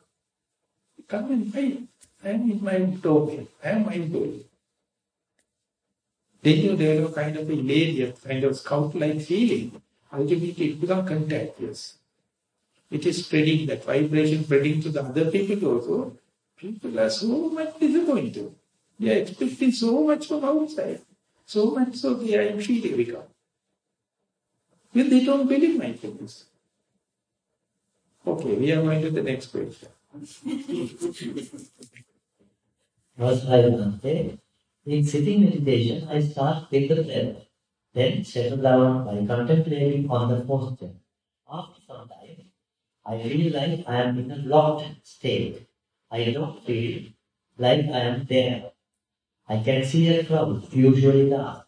Come and fight. I am in my domain. I am mindful. Then you develop kind of a lazy, kind of scout-like feeling. Ultimately, it becomes contagious. It is spreading, that vibration spreading to the other people also. People are so much disappointed. They are expecting so much from outside. So much so they are in feeling become. Well, they don't believe mindfulness. Okay, we are going to the next question. Namaste. In sitting meditation, I start with the breath, then settle down by contemplating on the posture. After some time, I feel like I am in a locked state. I don't feel like I am there. I can see a crowd, usually dark.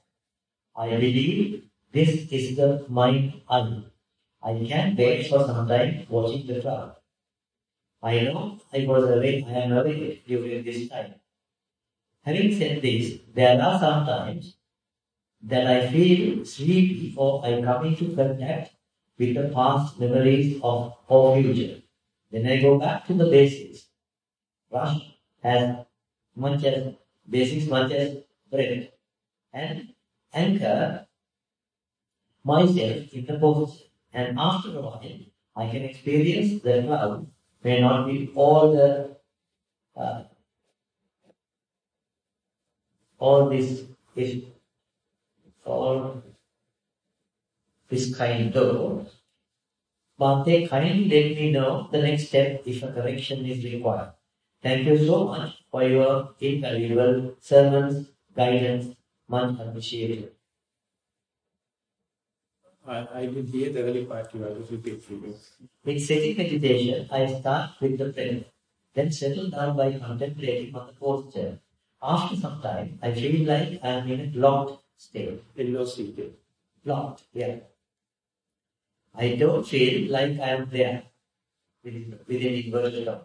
I believe this is the mind eye. I can't wait for some time watching the crowd. I know I was awake, I am awake during this time. Having said this, there are some times that I feel sleepy or I come into contact with the past memories of or future. Then I go back to the basics. Rush as much as basics much as breath and anchor myself in the position. And after a while, I can experience the cloud may not be all the uh, all this is all this kind of but they kindly let me know the next step if a correction is required. Thank you so much for your invaluable sermons, guidance, much appreciated. I, I did hear the early part you have to repeat please. In sitting meditation, I start with the breath, then settle down by contemplating on the posture. After some time, I feel like I am in a locked state. In Yellow seated. Locked, yeah. I don't feel like I am there within, within inverted commas.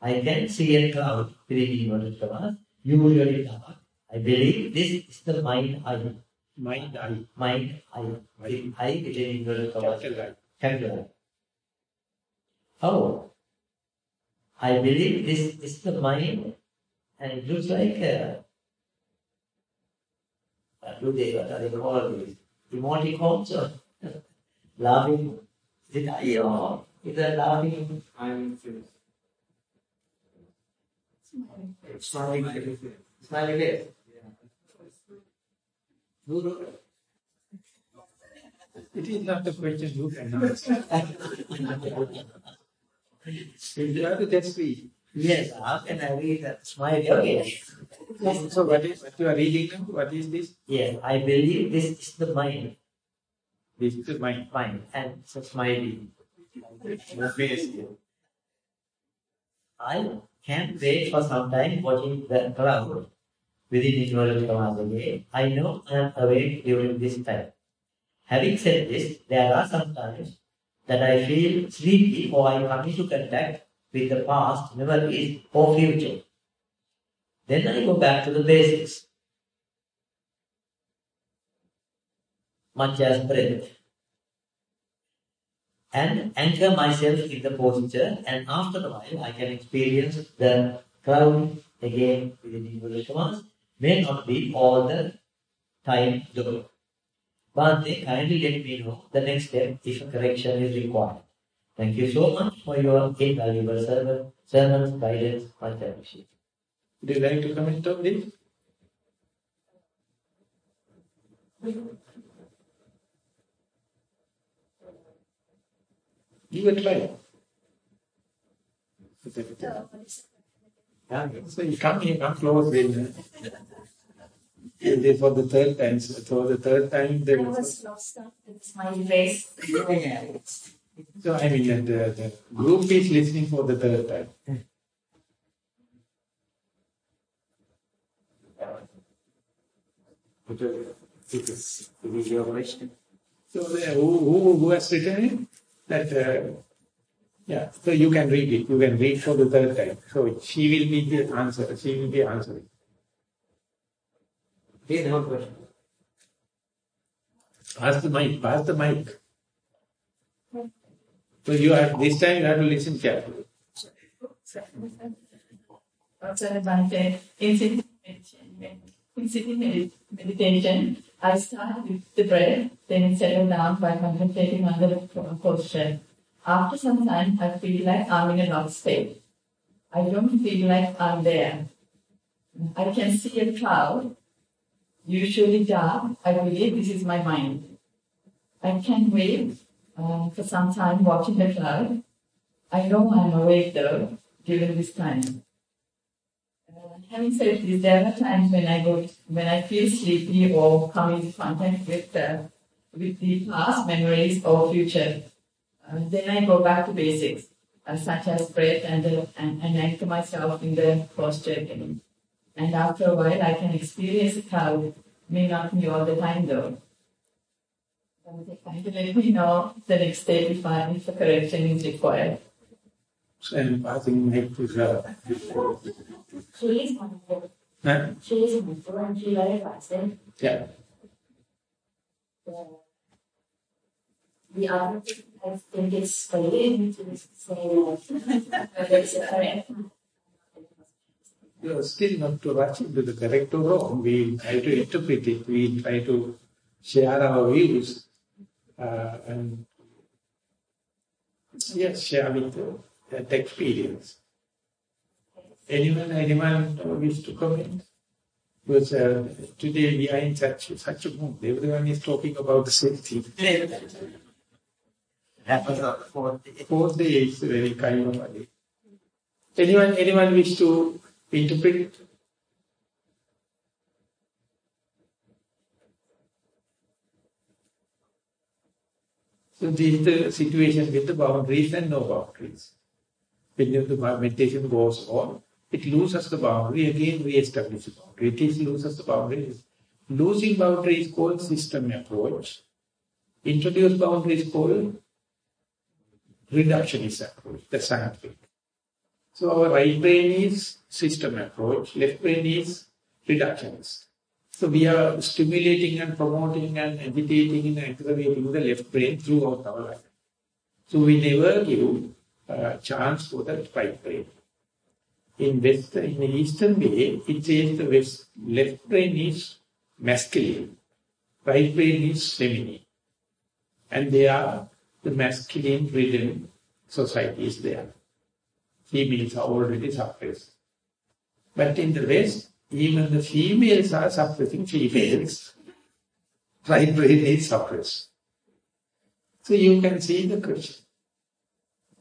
I can see a cloud within inverted commas, usually dark. I believe this is the mind eye. Mind eye. Mind eye. Mind. Eye within inverted commas. Capital eye. Capital eye. Oh, I believe this is the mind and it looks like a, what do they, what are they called these? Emoticons or laughing, is it eye or is it laughing? I'm finished. Smiling face. Smiling face. Who wrote it? It is not the question you can [laughs] answer. [laughs] you have to just read. Yes, how can I read that? Smiling face. So what is what you are reading now? What is this? Yes, I believe this is the mind. This is the mind. Mind. And it's a smiling. The face here. I can't wait for some time watching the cloud within inverted commas again. I know I am awake during this time. Having said this, there are some times that I feel sleepy or I come into contact with the past, memories, or future. Then I go back to the basics. Much as breath. And anchor myself in the posture, and after a while I can experience the cloud again within inverted commas. May not be all the time though. But they kindly let me know the next step if a correction is required. Thank you so much for your invaluable sermon, sermons, guidance, much appreciated. Would you like to comment on this? Give a try. Yeah, so you come here, come close then. And then for the third time, so for the third time, I there was lost up with my face. Yeah, it's, it's So I mean, the, the group is listening for the third time. It is, it is your question. So the, who, who, who has written it? That, uh, yeah, so you can read it. You can read for the third time. So she will be the answer. She will be answering. Please, no question. Pass the mic. Pass the mic. So you have, this time you have to listen carefully. In sitting meditation, I start with the breath, then settle down by contemplating on the posture. After some time, I feel like I'm in a locked state. I don't feel like I'm there. I can see a cloud, usually dark. I believe this is my mind. I can wait uh, for some time watching the cloud. I know I'm awake though during this time. Uh, having said this, there are times when I go, when I feel sleepy or come into contact with uh, with the past memories or future. Uh, then I go back to basics, uh, such as breath and, uh, and, and anchor myself in the posture again. And after a while, I can experience a cloud. May not be all the time though. Kindly let me know the next step if, I, if a correction is required. So I'm passing mic. She is mindful. Huh? She is mindful and she verifies it. Yeah. The, the other thing I think is for you to say that whether it's correct. You are still not to rush into the correct or wrong. We try to interpret it. We try to share our views. Uh, and yes, share with that experience. Anyone, anyone wish to comment? Because uh, today we are in such, such a mood. Everyone is talking about the same thing. Fourth day. Fourth day is very kind of a day. Anyone, anyone wish to interpret? So this is the situation with the boundaries and no boundaries. When the meditation goes on, it loses the boundary, again re-establish the boundary. It loses the boundaries. Losing boundary is called system approach. Introduce boundary is called reductionist approach, the scientific. So our right brain is system approach, left brain is reductionist. So we are stimulating and promoting and agitating and aggravating the left brain throughout our life. So we never give a chance for the right brain. In West, in the Eastern way, it says the West, left brain is masculine, right brain is feminine. And they are the masculine ridden society is there. Females are already suppressed. But in the West, even the females are suppressing females. Right brain is suppressed. So you can see the question.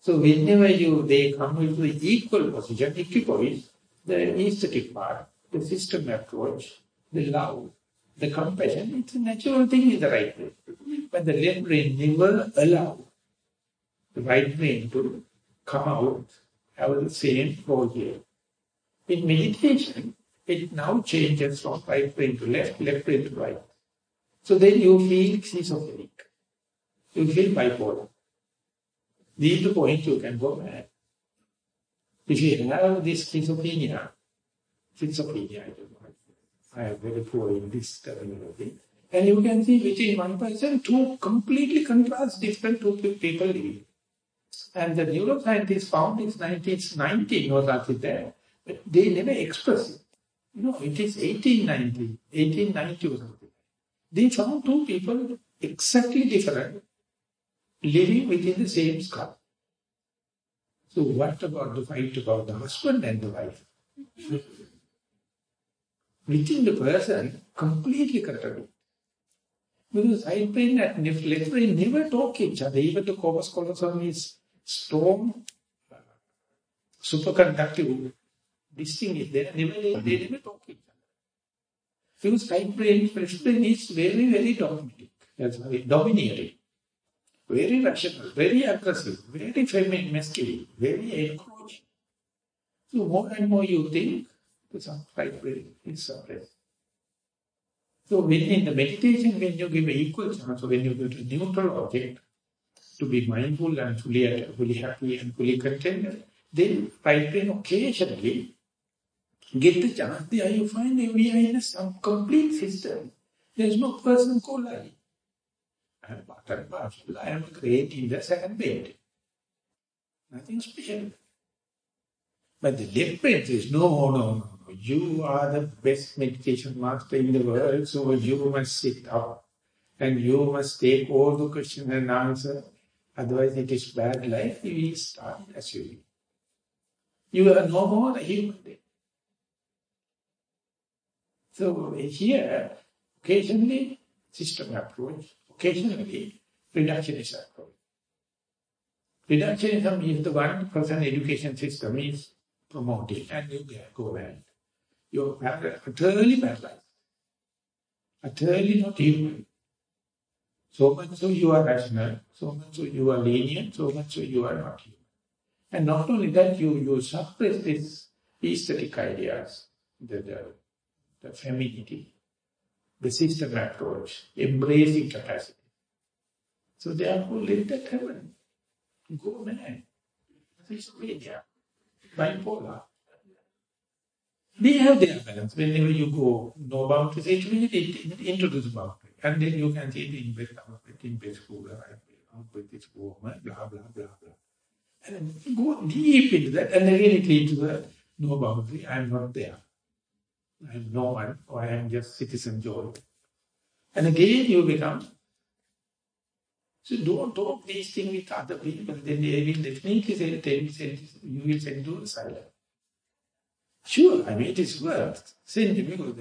So whenever you they come into the equal position, equipoise, the aesthetic part, the system approach, the love, the compassion, it's a natural thing in the right brain. But the left brain never allow the right brain to come out, have the same role here. In meditation, it now changes from right brain to left, left brain to right. So then you feel schizophrenic. You feel bipolar. These are the points you can go mad. If you have this schizophrenia, schizophrenia, I don't know. I am very poor in this terminology. And you can see within one person, two completely contrast different two people living. And the neuroscientists found in 1990 was actually there, but they never express it. Know, it is 1890, 1890 or something. They found two people exactly different, living within the same skull. So what about the fight about the husband and the wife? Within the person, completely contradictory. Because side brain and left brain never talk each other. Even the corpus callosum is strong, uh, superconductive. This thing is there. Never, they, never talk each other. Right brain, left brain is very, very dominating. That's why dominating. very rational, very aggressive, very feminine, masculine, very encroaching. So more and more you think, the right brain is suppressed. So when in the meditation, when you give an equal chance, when you go to neutral object, to be mindful and fully, fully happy and fully contented, then right brain occasionally get the chance, you find we are in a complete system. There is no person called I. I am and parcel. I am great in the second bed. Nothing special. But the difference is, no, no, no. You are the best meditation master in the world, so you must sit up and you must take all the questions and answer. Otherwise it is bad life. You will start assuming. You are no more a human being. So here, occasionally system approach, occasionally reductionist approach. Reductionism is the one person education system is promoting and you go ahead. You're utterly paralyzed. Utterly not human. So much so you are rational, so much so you are lenient, so much so you are not human. And not only that, you, you suppress these aesthetic ideas, the, the, the femininity, the system approach, embracing capacity. So therefore, let that happen. Go mad. Schizophrenia, bipolar. They have their balance. Whenever you go no boundaries, it will it, introduce boundary. And then you can see the in-breath, out-breath, in-breath cooler, out-breath is warmer, blah, blah, blah, blah. And go deep into that, and again it leads to the no boundary, I am not there. I am no one, or I am just citizen joy. And again you become, so don't talk these things with other people, then they will definitely say, say you will send to asylum. Sure, I mean, it is worth sending because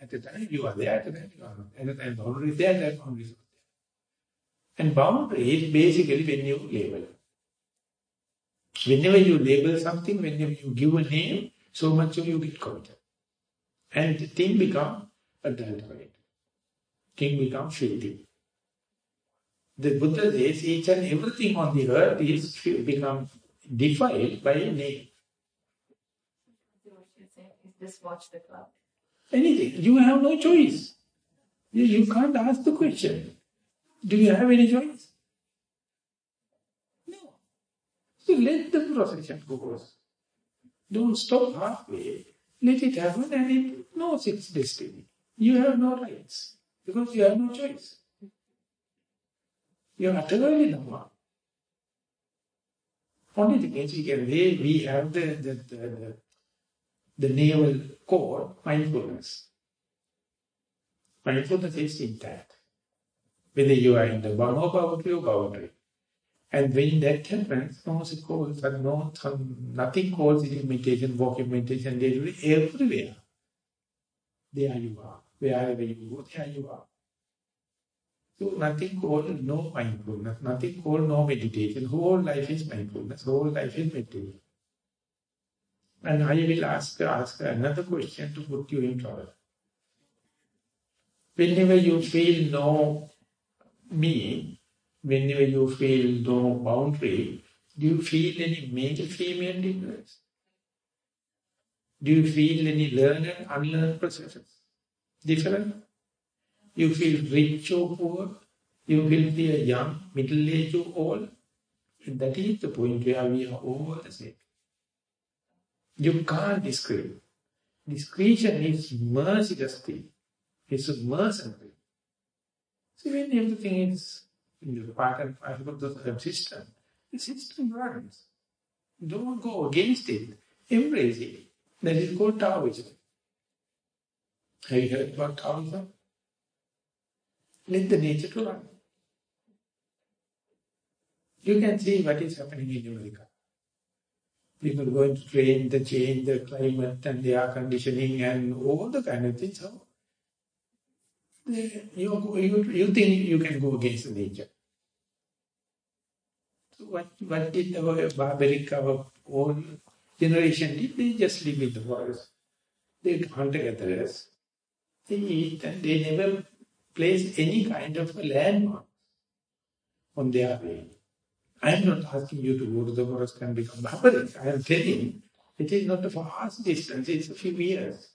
at the time you are there, at the time you are. At the time boundary is there, at the boundary there. And boundary is basically when you label. Whenever you label something, whenever you give a name, so much of you get committed. And the thing become adulterated. Thing become filthy. The Buddha says each and everything on the earth is become defiled by a name. Just watch the cloud. Anything. You have no choice. You, you can't ask the question. Do you have any choice? No. So let the procession go. Don't stop halfway. Let it happen and it knows its destiny. You have no rights because you have no choice. You are utterly Dhamma. Only the is we can, we, we have the, the, the, the the naval core, mindfulness. Mindfulness is intact. Whether you are in the one or power boundary or boundary. And when that happens, no calls no, nothing calls it meditation, walking meditation, daily, everywhere. There you are. Wherever you go, there you are. So nothing called no mindfulness, nothing called no meditation. Whole life is mindfulness, whole life is meditation. And I will ask, ask another question to put you in trouble. Whenever you feel no me, whenever you feel no boundary, do you feel any male, female difference? Do you feel any learned and unlearned processes? Different? You feel rich or poor? You be a young, middle-aged or old? And that is the point where we are all the same. You can't discreet. Discretion is mercilessly. It's mercenary. See, when everything is in the part and of the system, the system runs. Don't go against it. Embrace it. That is called Taoism. Have you heard about Taoism? Let the nature to run. You can see what is happening in America. People going to train the change the climate and the air conditioning and all the kind of things. You, you, you think you can go against nature. So what, what did our barbaric, our old generation did? They just live in the forest. They hunter-gatherers. They eat and they never place any kind of a landmark. on their way. I am not asking you to go to the forest and become barbaric. I am telling it is not a fast distance, it's a few years,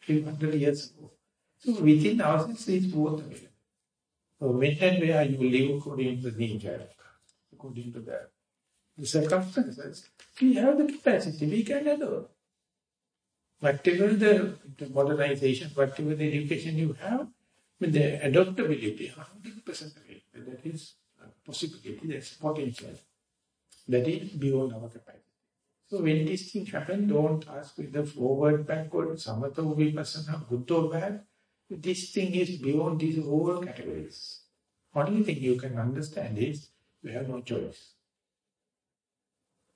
few hundred years ago. So within ourselves is both available. So when and where you live according to the nature, according to the, the circumstances, we have the capacity, we can adore. Whatever the, the modernization, whatever the education you have, with the adaptability, 100% available. That is possibility, that's potential. That is beyond our capacity. So when these things happen, don't ask whether forward, backward, samatha vipassana, good or bad. This thing is beyond these whole categories. Only thing you can understand is you have no choice.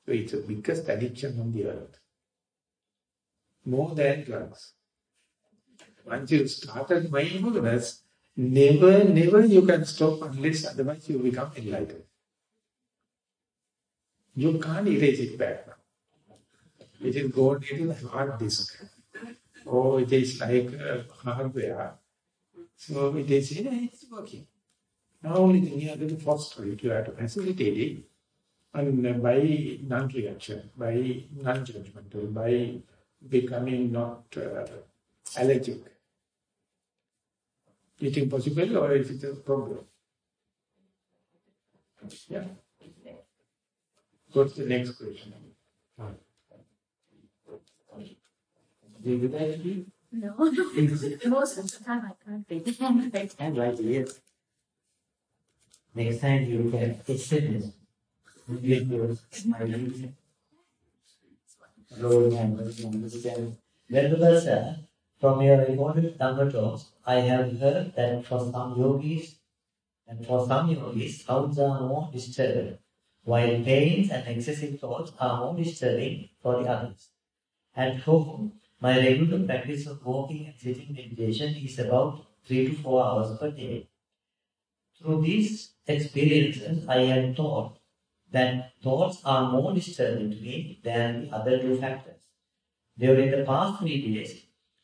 So it's the biggest addiction on the earth. More than drugs. Once you started mindfulness, never, never you can stop unless otherwise you become enlightened. You can't erase it back now. It is going into the hard disk. Or it is like uh, hardware. So it is, it's working. Now only thing you have to foster it, you have to facilitate it. And uh, by non-reaction, by non-judgmental, by becoming not uh, allergic. Eating possible or is it a problem? Yeah. What's the next question. Do you guys read? No. [laughs] Most of the time I can't read the [laughs] handwriting. And right here. Next time you can extend this. Maybe your smiling. And understand. Venerable sir, from your recorded Dhamma talks, I have heard that for some yogis and for some yogis, sounds are more disturbing, while pains and excessive thoughts are more disturbing for the others. At home, my regular practice of walking and sitting meditation is about three to four hours per day. Through these experiences, I am taught that thoughts are more disturbing to me than the other two factors. During the past three days,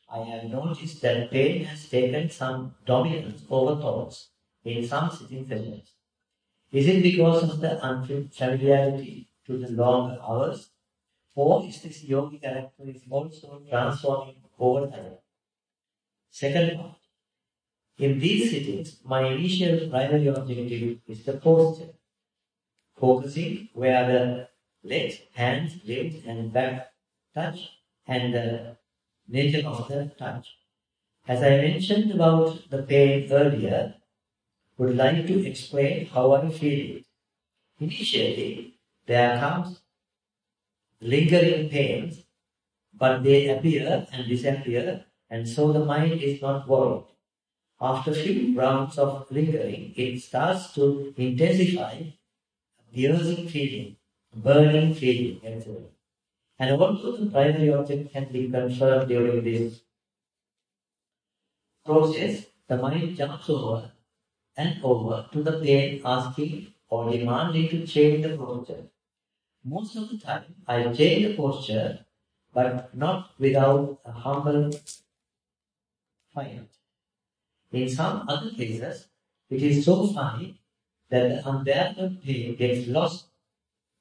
I have noticed that pain has taken some dominance over thoughts in some sitting sessions. Is it because of the unfamiliarity to the long hours or is this yogi character is also transforming over time? Second part. In these sittings, my initial primary objective is the posture. Focusing where the legs, hands, limbs and back touch and the nature of the touch. As I mentioned about the pain earlier, would like to explain how I feel it. Initially, there comes lingering pains, but they appear and disappear, and so the mind is not worried. After few rounds of lingering, it starts to intensify, piercing feeling, burning feeling, etc. And also the primary object can be confirmed during this process. The mind jumps over and over to the pain asking or demanding to change the posture. Most of the time, I change the posture, but not without a humble fight. In some other cases, it is so funny that the unbearable pain gets lost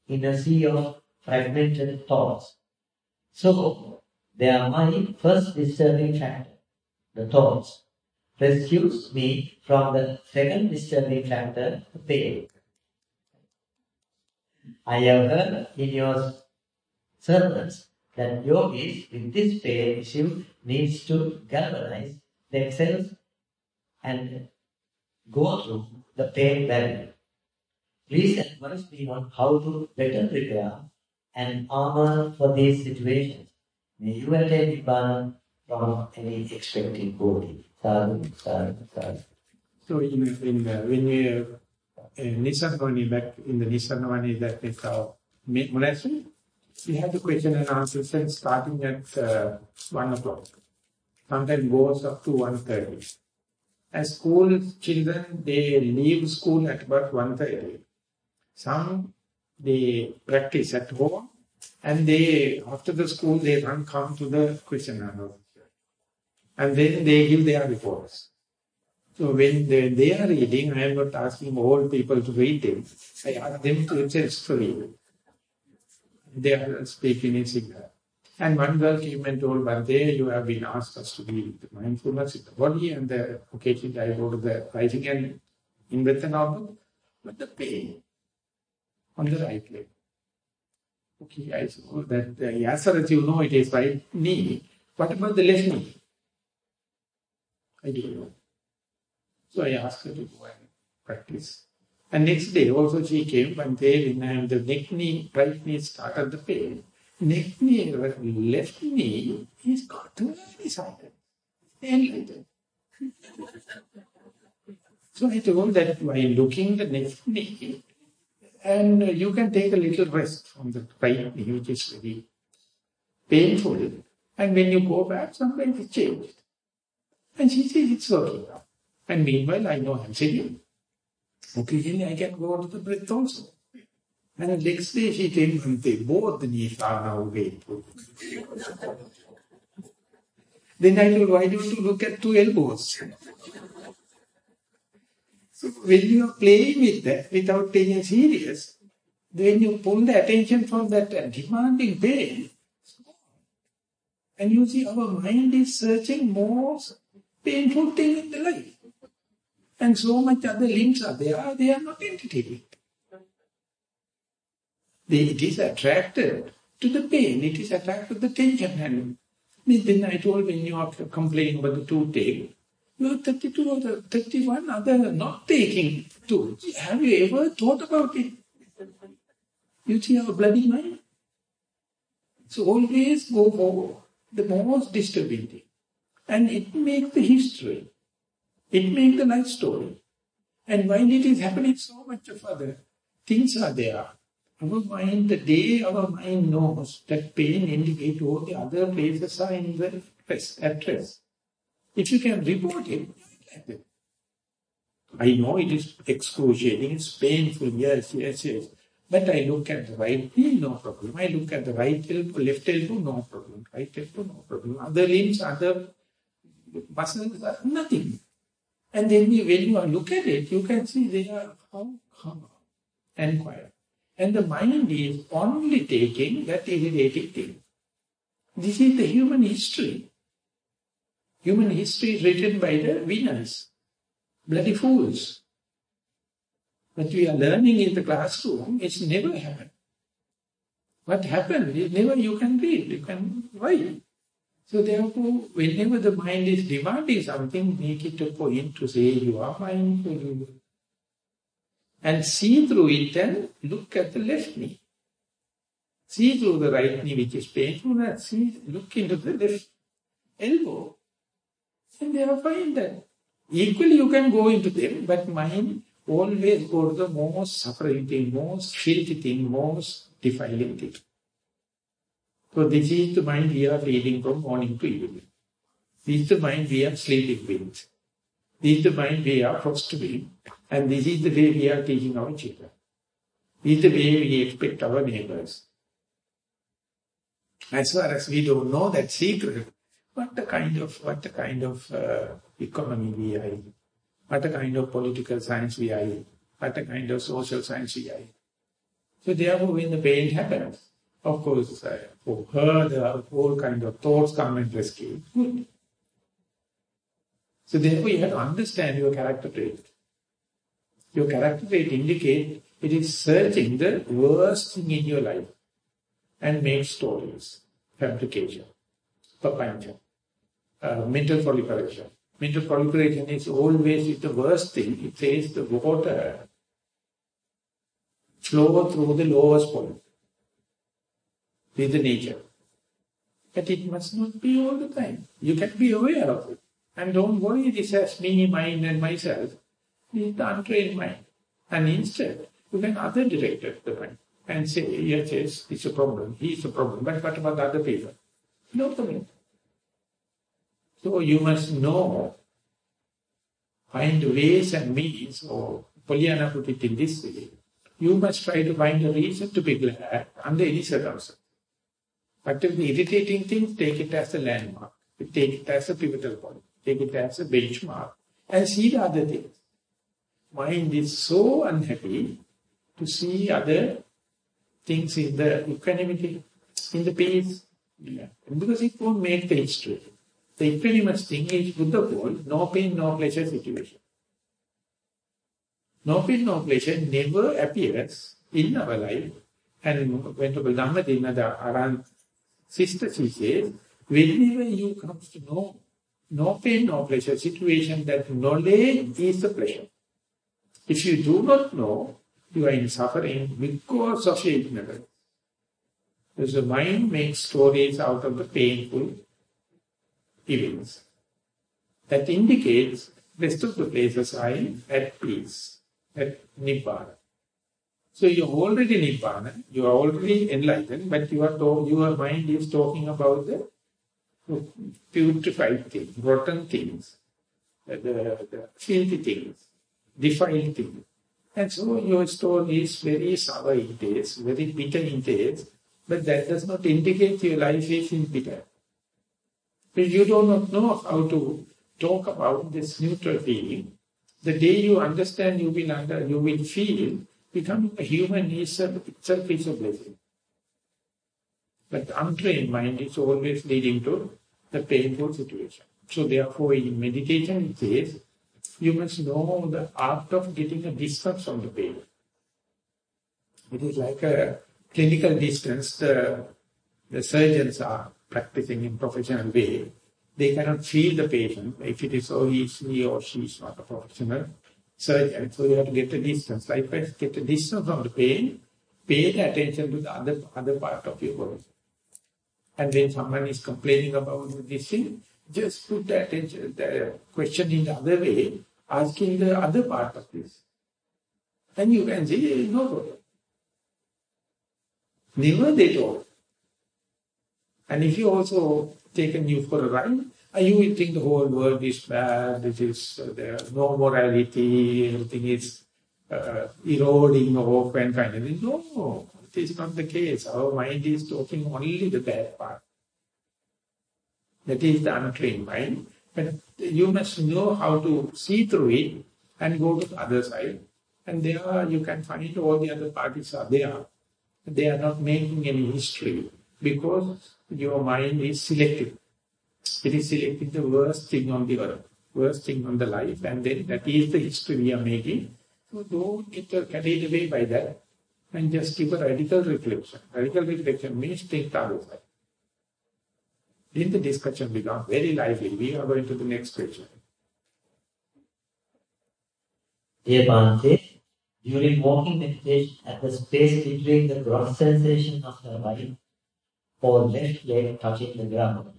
in a sea of fragmented thoughts. So, they are my first disturbing factor, the thoughts, rescues me from the second disturbing factor, the pain. I have heard in your sermons that yogis with this pain issue needs to galvanize themselves and go through the pain barrier. Please advise me on how to better prepare and armor for these situations. May you attain Nibbana from any expected body. Sadhu, sadhu, sadhu. So in, in uh, when you uh, Nissarana Vanaya, back in the Nissan Nissarana Vanaya that is our ma- monastery, we have the question and answer session starting at uh, 1 o'clock. Sometimes goes up to 1.30. As school children, they leave school at about 1.30. Some, they practice at home and they, after the school, they run come to the question and answer. And then they give their reports. So when they, they are reading, I am not asking all people to read them. I ask them to just read. They are speaking in Sinhala. And one girl came and told, there you have been asked us to be with mindfulness in the body and the occasionally I to the writing and in breath and output, but the pain on the right leg. Okay, I suppose that uh, as as you know it is right knee. What about the left knee? I don't know. So I asked her to go and practice. And next day also she came one there in am the neck knee, right knee started the pain. Neck knee, left knee is be silent. Enlightened. so I told that by looking the next knee, and you can take a little rest from the right knee, which is very painful. And when you go back, something is changed. And she says it's working now. And meanwhile, I know I'm sitting. Occasionally, I can go to the breath also. And the next day, she came and said, both the knees are now painful. then I told, why don't you look at two elbows? So when you are playing with that without taking serious, then you pull the attention from that demanding pain, and you see our mind is searching more painful thing in the life. And so much other links are there, uh, they are not entertaining. It is attracted to the pain, it is attracted to the tension. And then I told when you are complaining about the toothache, you are 32 or 31 other not taking two. Have you ever thought about it? You see our bloody mind? So always go for the most disturbing thing. And it makes the history. It makes the life story. And while it is happening, so much of other things are there. Our mind, the day our mind knows that pain indicates all the other places are in the rest, at rest. If you can report it. I know it is excruciating, it's painful, yes, yes, yes. But I look at the right knee, no problem. I look at the right elbow, left elbow, no problem. Right elbow, no problem. Other limbs, other muscles, nothing. And then when you look at it, you can see they are how calm and quiet. And the mind is only taking that irritating thing. This is the human history. Human history is written by the winners, bloody fools. What we are learning in the classroom, it's never happened. What happened is never you can read, you can write. So therefore, whenever the mind is demanding something, make it a point to say you are mindful. And see through it and look at the left knee. See through the right knee which is painful and see, look into the left elbow and they are fine then. Equally you can go into them, but mind always go to the most suffering thing, most filthy thing, most defiling thing. So this is the mind we are feeding from morning to evening. This is the mind we are sleeping with. This is the mind we are fostering. And this is the way we are teaching our children. This is the way we expect our neighbors. As far as we don't know that secret, what the kind of what the kind of uh, economy we are in, what the kind of political science we are in, what the kind of social science we are in. So therefore, when the pain happens, of course, uh, for her, the whole kind of thoughts come and rescue. Good. So therefore, you have to understand your character trait. Your character trait indicates it is searching the worst thing in your life and make stories, fabrication, papancha uh, mental proliferation. Mental proliferation is always the worst thing. It says the water flow through the lowest point with the nature. But it must not be all the time. You can be aware of it. And don't worry this as me, mine and myself. This is the untrained mind. And instead, you can other direct the mind and say, yes, yes, it's a problem, he's a problem. But what about the other people? No comment. So you must know, find ways and means, or Pollyanna put it in this way, you must try to find a reason to be glad under any circumstance. But if the irritating thing, take it as a landmark. Take it as a pivotal point. Take it as a benchmark. and see the other things. Mind is so unhappy to see other things in the equanimity, in the peace. Yeah. Because it won't make the history. The equanimous thing is Buddha called no pain, no pleasure situation. No pain, no pleasure never appears in our life. And when Dhammadinna, the Aran sister, she says, whenever you come to know no pain, no pleasure situation, that knowledge is the pleasure. If you do not know, you are in suffering because of your ignorance. Because the mind makes stories out of the painful events. That indicates rest of the places are at peace, at Nibbana. So you're already Nibbana, you are already enlightened, but you are your mind is talking about the putrefied things, rotten things, the, the filthy things, defiled things. And so your story is very sour in taste, very bitter in taste, but that does not indicate your life is in bitter. If you do not know how to talk about this neutral feeling, the day you understand, you will under, you will feel becoming a human is itself is a blessing. But untrained mind is always leading to the painful situation. So therefore in meditation it says, you must know the art of getting a distance from the pain. It is like a clinical distance the, the surgeons are practicing in professional way. They cannot feel the patient if it is so he or she is not a professional surgeon. So you have to get a distance. Likewise, get a distance from the pain, pay attention to the other, other part of your body. And when someone is complaining about this thing, just put the attention, the question in the other way, asking the other part of this. And you can say, no problem. Never they talk. And if you also take a new for a ride, you will think the whole world is bad, it is, uh, there no morality, everything is uh, eroding off and kind of thing. No, it is not the case. Our mind is talking only the bad part. That is the untrained mind. But you must know how to see through it and go to the other side. And there you can find all the other parties are there. They are not making any history because your mind is selective. It is selecting the worst thing on the earth, worst thing on the life, and then that is the history we are making. So don't get uh, carried away by that and just give a radical reflection. Radical reflection means other side. Then the discussion becomes very lively. We are going to the next question. Dear Bhante, during walking meditation at the space between the gross sensation of the right or left leg touching the ground,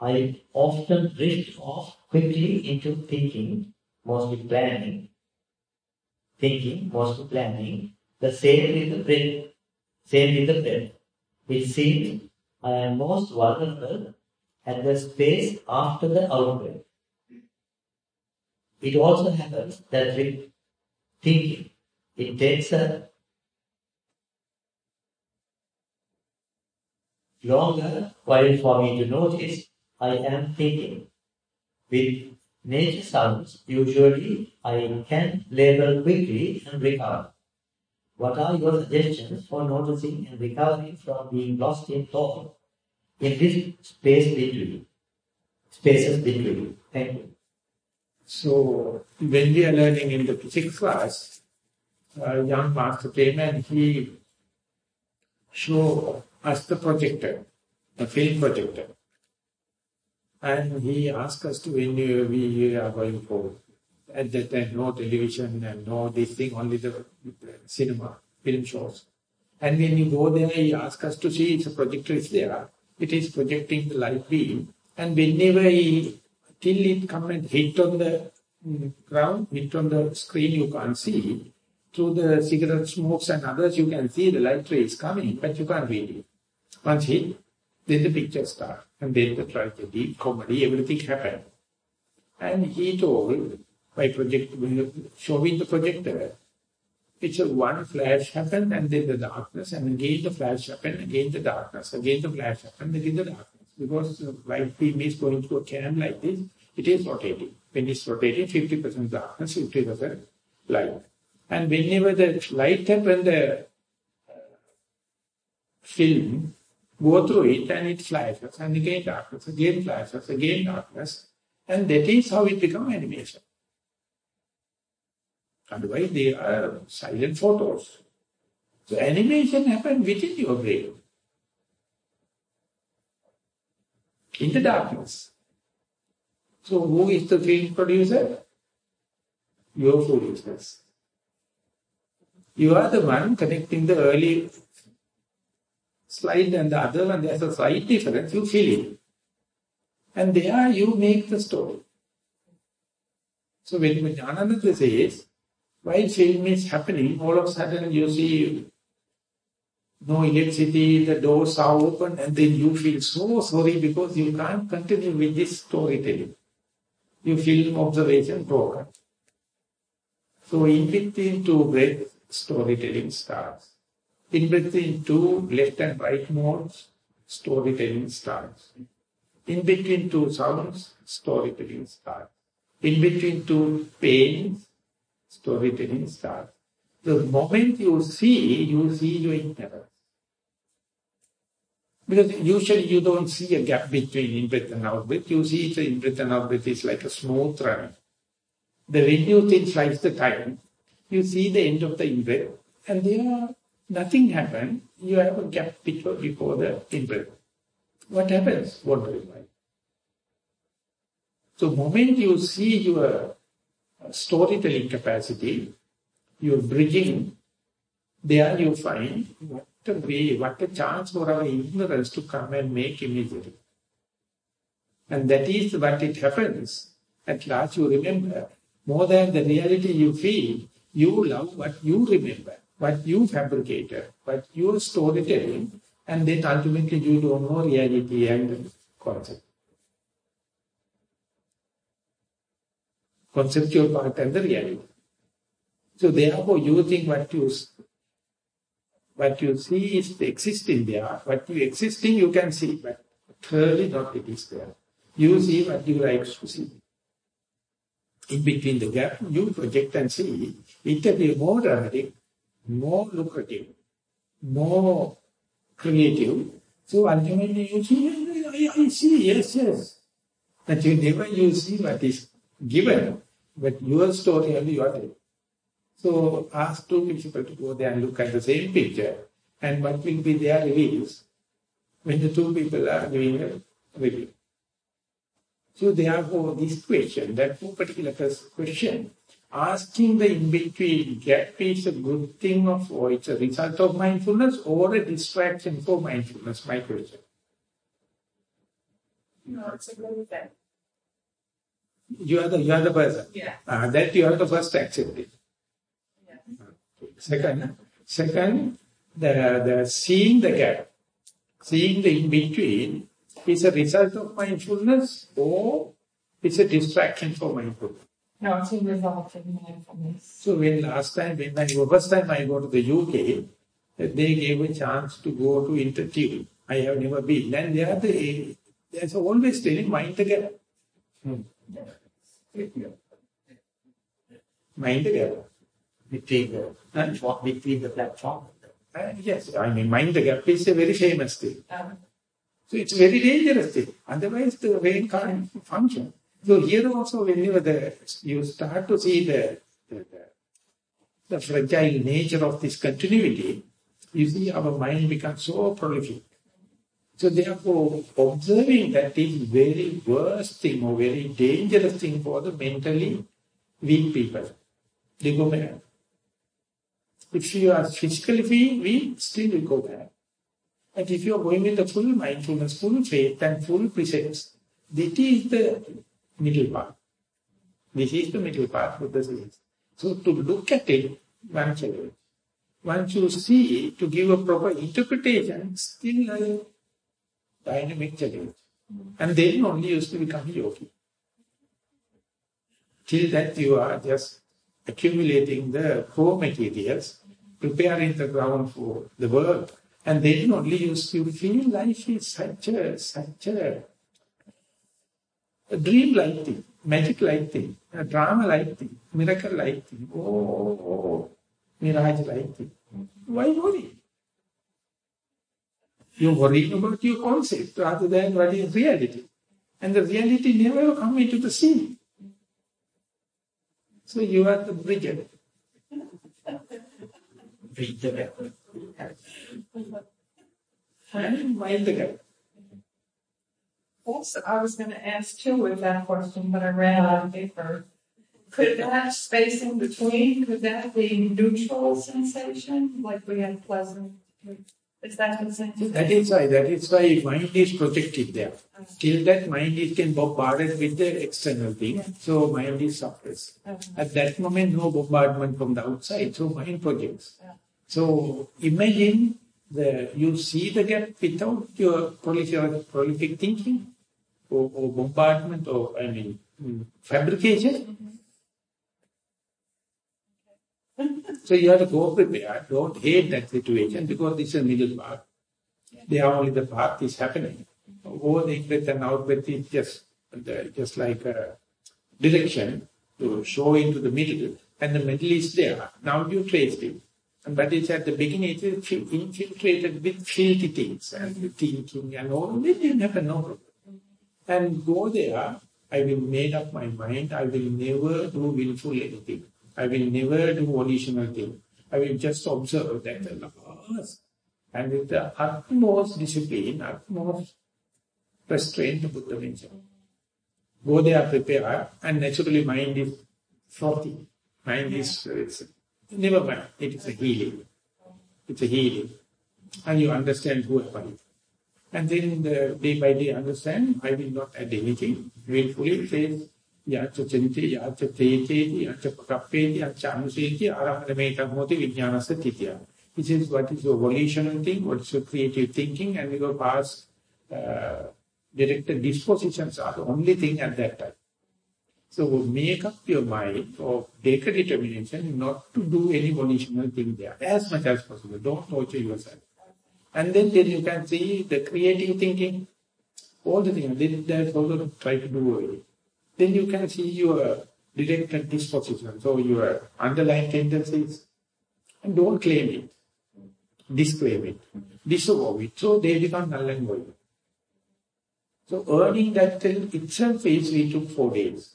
I often drift off quickly into thinking, mostly planning, thinking, mostly planning, the same with the breath, same with the breath. It seems I am most vulnerable at the space after the outbreath. It also happens that with thinking, it takes a longer while for me to notice I am thinking. With nature sounds, usually I can label quickly and recover. What are your suggestions for noticing and recovering from being lost in thought in this space between, spaces between? Thank you. So, when we are learning in the physics class, a young master came and he showed us the projector, the film projector. And he asked us to, when we are going for, at that time, no television and no this thing, only the cinema, film shows. And when you go there, he asked us to see, it's a projector is there. It is projecting the light beam. And whenever he, till it come and hit on the mm, ground, hit on the screen, you can't see. Through the cigarette smokes and others, you can see the light rays coming, but you can't read it. Once hit, then the picture starts. And then the tragedy, comedy, everything happened. And he told, by project, showing the projector, it's a one flash happened and then the darkness and again the flash happened, again the darkness, again the flash happened, again the darkness. Because the light beam is going through a can like this, it is rotating. When it's rotating, 50% darkness, 50% light. And whenever the light happens, the uh, film go through it and it flashes, and again darkness, again flashes, again darkness. And that is how it becomes animation. Otherwise, they are silent photos. So animation happens within your brain. In the darkness. So who is the film producer? Your foolishness. You are the one connecting the early slide and the other one, there's a slight difference, you feel it. And there you make the story. So when Jnanananda says, while film is happening, all of a sudden you see no electricity, the doors are open, and then you feel so sorry because you can't continue with this storytelling. You feel observation broken. So in between two breaths, storytelling starts. In between two left and right modes, storytelling starts. In between two sounds, storytelling starts. In between two pains, storytelling starts. The moment you see, you see your ignorance. Because usually you don't see a gap between in-breath and out-breath. You see the in-breath and out-breath is like a smooth run. The when you think the time, you see the end of the in-breath and there nothing happen. You have a gap before, before the in-breath. What happens? What do you mind? So moment you see your storytelling capacity, your bridging, there you find what a way, what a chance for our ignorance to come and make imagery. And that is what it happens. At last you remember, more than the reality you feel, you love what you remember, what you fabricated, what you are storytelling, and then ultimately you don't know reality and concept. Conceptual part and the reality. So therefore you think what you what you see is existing there. What you existing you can see, but clearly not it is there. You see what you like to see. In between the gap, you project and see. It will be more dramatic, more lucrative, more creative. So ultimately you see, I, I see, yes, yes. But you never you see what is given, but your story only you are. So ask two people to go there and look at the same picture and what will be their reveals when the two people are doing a review. So therefore this question, that particular question, asking the in-between gap is a good thing of, or it's a result of mindfulness or a distraction for mindfulness, my question. No, it's a good thing. You are the, you are the person. Yeah. Uh, that you are the first accept it. Second, second, the, the seeing the gap, seeing the in-between is a result of mindfulness or it's a distraction for mindfulness. No, it's a result of mindfulness. So when last time, when I go, first time I go to the UK, they gave a chance to go to Intertube. I have never been. And they are the, there's always telling mind the gap. Hmm. Mind the gap. Between the platform, between the platform. Uh, yes, I mean, mind the gap is a very famous thing. Um, So it's a very dangerous thing. Otherwise, the brain can't function. So here also, whenever the, you start to see the, the, the, fragile nature of this continuity, you see our mind becomes so prolific. So therefore, observing that is very worst thing or very dangerous thing for the mentally weak people. They go bad. If you are physically weak, still you go bad. And if you are going with the full mindfulness, full faith and full presence, this is the middle path. This is the middle part Buddha says. So to look at it, one challenge. Once you see, to give a proper interpretation, still a dynamic challenge. And then only used to become yogi. Till that you are just accumulating the core materials, preparing the ground for the work, and then only you still feel life is such a, such a, a dream-like thing. magic-like thing, a drama-like thing, miracle-like thing, oh, oh, oh, mirage-like thing. Why worry? You worry about your concept rather than what is reality. And the reality never come into the scene. So you are the bridger. Bridge the gap. And mind the gap. Also, I was going to ask too with that question, but I ran out of paper. Could that space in between, could that be neutral sensation, like we had pleasant? Is that the same? That is why, that is why mind is protected there. Till that mind is can bombarded with the external thing, so mind is suppressed. Uh-huh. At that moment, no bombardment from the outside, so mind projects. So imagine the you see the gap without your prolific, prolific thinking or, or bombardment or I mean mm, fabrication. So you have to go prepared. Don't hate that situation because this is a middle path. They are only the path is happening. Over the in-breath and out-breath is just, the, just like a direction to show into the middle. And the middle is there. Now you trace it. But it's at the beginning it is infiltrated with filthy things and thinking and all. Then you never know. And go there. I will make up my mind. I will never do willful anything. I will never do volitional thing. I will just observe that laws. And with the utmost discipline, utmost restraint, the Buddha mentioned. Go there prepared, and naturally mind is frothy. Mind is, it's, never mind, it is a healing. It's a healing. And you understand who I. And then the day by day understand, I will not add anything. Willfully face yacha chinti, yacha teteti, yacha pakappeti, yacha anuseti, arahana metam hoti vijnanasa titya. This is what is your volitional thing, what is your creative thinking, and your past uh, directed dispositions are the only thing at that time. So make up your mind or take a determination not to do any volitional thing there as much as possible. Don't torture yourself. And then, then you can see the creative thinking, all the things. Then there's also try to do away. Then you can see your directed disposition, so your underlying tendencies. And don't claim it. Disclaim it. Disavow it. So they become null and void. So earning that thing itself is, we took four days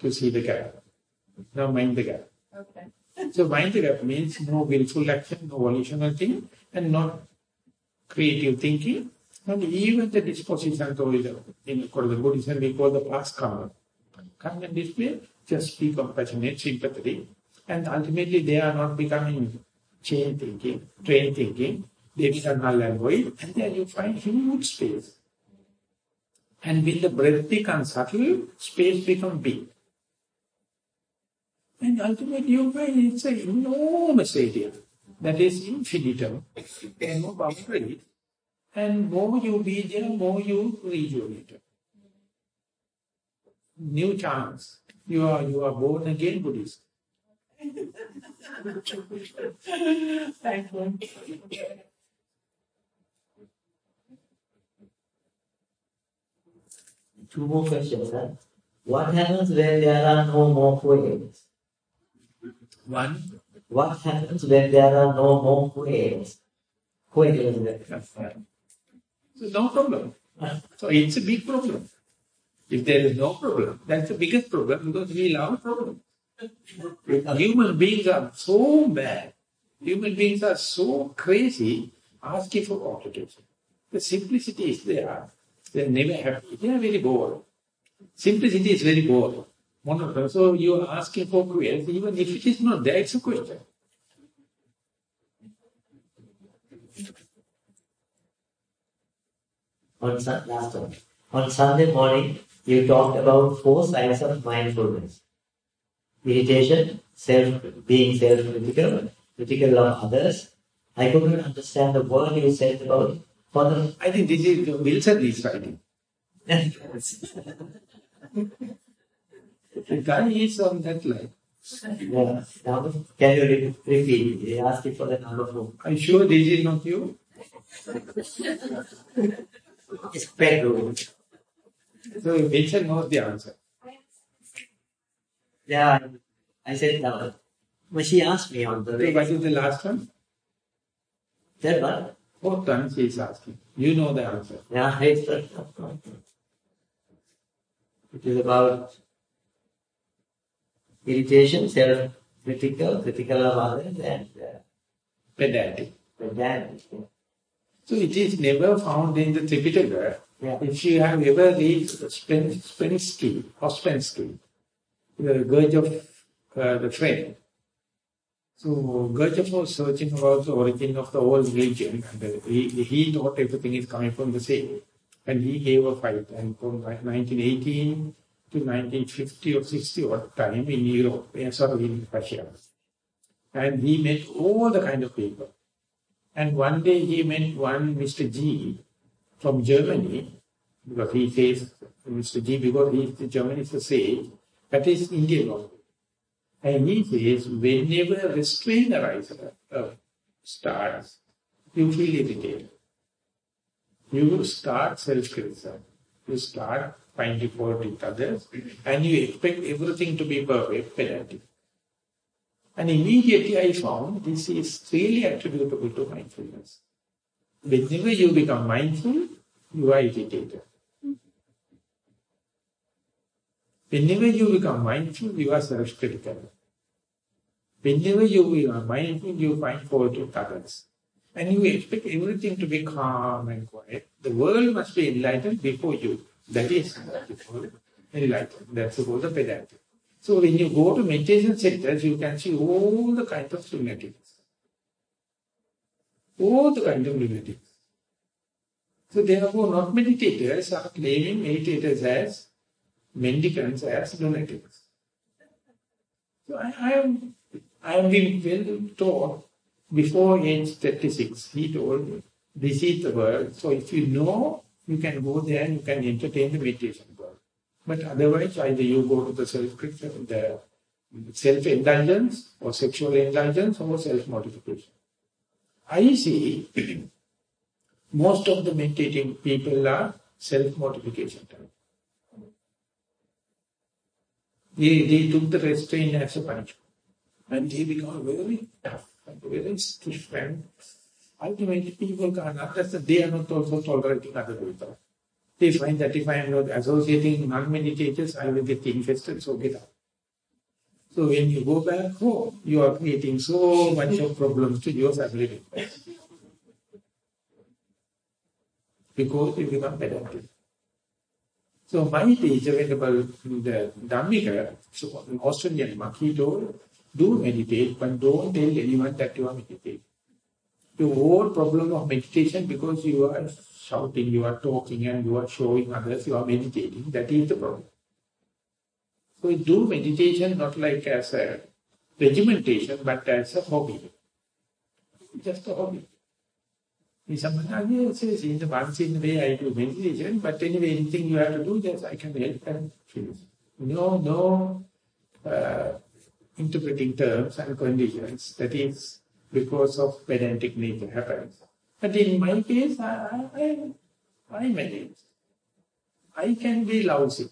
to see the gap. Now mind the gap. Okay. So mind the gap means no willful action, no volitional thing, and not creative thinking, and even the disposition to it, in the Buddhism we call the past karma. Karma and display, just be compassionate, sympathetic, and ultimately they are not becoming chain thinking, train thinking, they become null and void, and then you find huge space. And when the breath becomes subtle, space becomes big. And ultimately you find it's an enormous area that is infinite, and no boundaries. And more you be there, more you rejuvenate. New chance. You are you are born again Buddhist. Thank you. Two more questions, huh? What happens when there are no more quails? One, What happens when there are no more quails? Quails. so no problem. So it's a big problem. If there is no problem, that's the biggest problem because we love problems. Human beings are so bad. Human beings are so crazy asking for complication. The simplicity is there. They are never happy. They are very bored. Simplicity is very bored. Monotonous. So you are asking for queries, even if it is not there, it's a question. On Sun- last one. On Sunday morning, you talked about four signs of mindfulness. Meditation, self, being self-critical, critical of others. I couldn't understand the word you said about for the I think this is Wilson is writing. [laughs] The guy is on that line. yeah. Can you re- repeat? They asked you for the number four. Are you sure this is not you? It's bedroom. So Vincent knows the answer. Yeah, I said no. But she asked me on the So way. what is the last one? That one? Fourth one she is asking. You know the answer. Yeah, it's, it is about irritation, self-critical, critical of others, and uh, Pedantic. pedantic. So it is never found in the Tripitaka. Yeah. If you have ever read Spen- Spensky, Ouspensky, the Gurge of uh, the Friend. So Gurdjieff was searching about the origin of the old religion and uh, he, he thought everything is coming from the same. And he gave a fight and from 1918 to 1950 or 60 or time in Europe, sorry, in Russia. And he met all the kind of people. And one day he met one Mr. G from Germany, because he says Mr. G because he is the German is the sage, that is Indian only. And he says whenever restraint arises, uh, starts, you feel irritated. You start self-criticism. You start finding fault with others, and you expect everything to be perfect, pedantic. And immediately I found this is really attributable to mindfulness. Whenever you become mindful, you are irritated. Whenever you become mindful, you are self-critical. Whenever you become mindful, you find fault with others. And you expect everything to be calm and quiet. The world must be enlightened before you. That is enlightened. That's called the pedantic. So when you go to meditation centers, you can see all the kinds of lunatics. All the kind of lunatics. So therefore, not meditators are claiming meditators as mendicants, as lunatics. So I, I am, I have been well taught before age 36. He told me, this is the world. So if you know, you can go there and you can entertain the meditation world. But otherwise, either you go to the self the self-indulgence or sexual indulgence or self-mortification. I see [clears throat] most of the meditating people are self-mortification type. They, they took the restraint as a punishment. And they become very tough and very stiff and ultimately people can't understand. They are not also tolerating other people. They find that if I am not associating non-meditators, I will get infested, so get out. So when you go back home, you are creating so much of problems to your family. Because you become pedantic. So my teacher, Venerable the Dhammika, so an Australian monk, he told, do meditate, but don't tell anyone that you are meditating. The whole problem of meditation, because you are shouting, you are talking, and you are showing others you are meditating, that is the problem. So we do meditation not like as a regimentation, but as a hobby. Just a hobby. Someone says, in the once in way I do meditation, but anyway, anything you have to do, just I can help and finish. No, no uh, interpreting terms and conditions. That is because of pedantic nature happens. But in my case, I, I, I meditate. I can be lousy.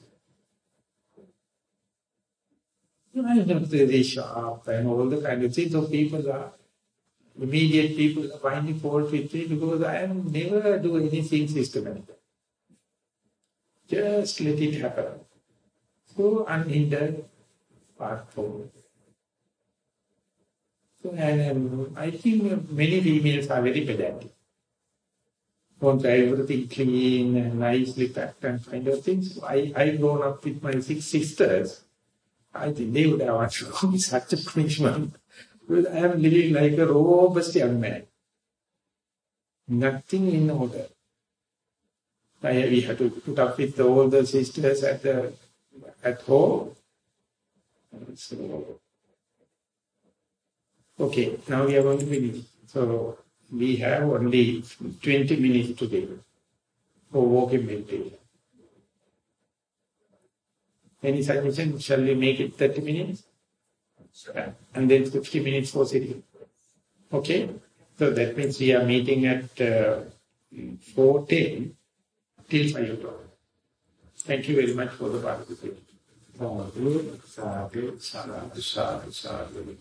I'm not very sharp and all the kind of things. So people are, immediate people are finding fault with me because I am never do anything systematic. Just let it happen. So unhindered, part forward. So, and um, I think many females are very pedantic. Want everything clean and nicely packed and kind of things. I, I grown up with my six sisters. I think they would have [laughs] me such a punishment. Because I am living like a robust young man. Nothing in order. I, we had to put up with all the sisters at the at home. So, okay, now we are going to finish. So we have only 20 minutes today for walking meditation. Any suggestion? Shall we make it 30 minutes? And then 50 minutes for sitting. Okay? So that means we are meeting at uh, 4.10 till 5 o'clock. Thank you very much for the participation. Sadhu, Sadhu, sadhu, sadhu.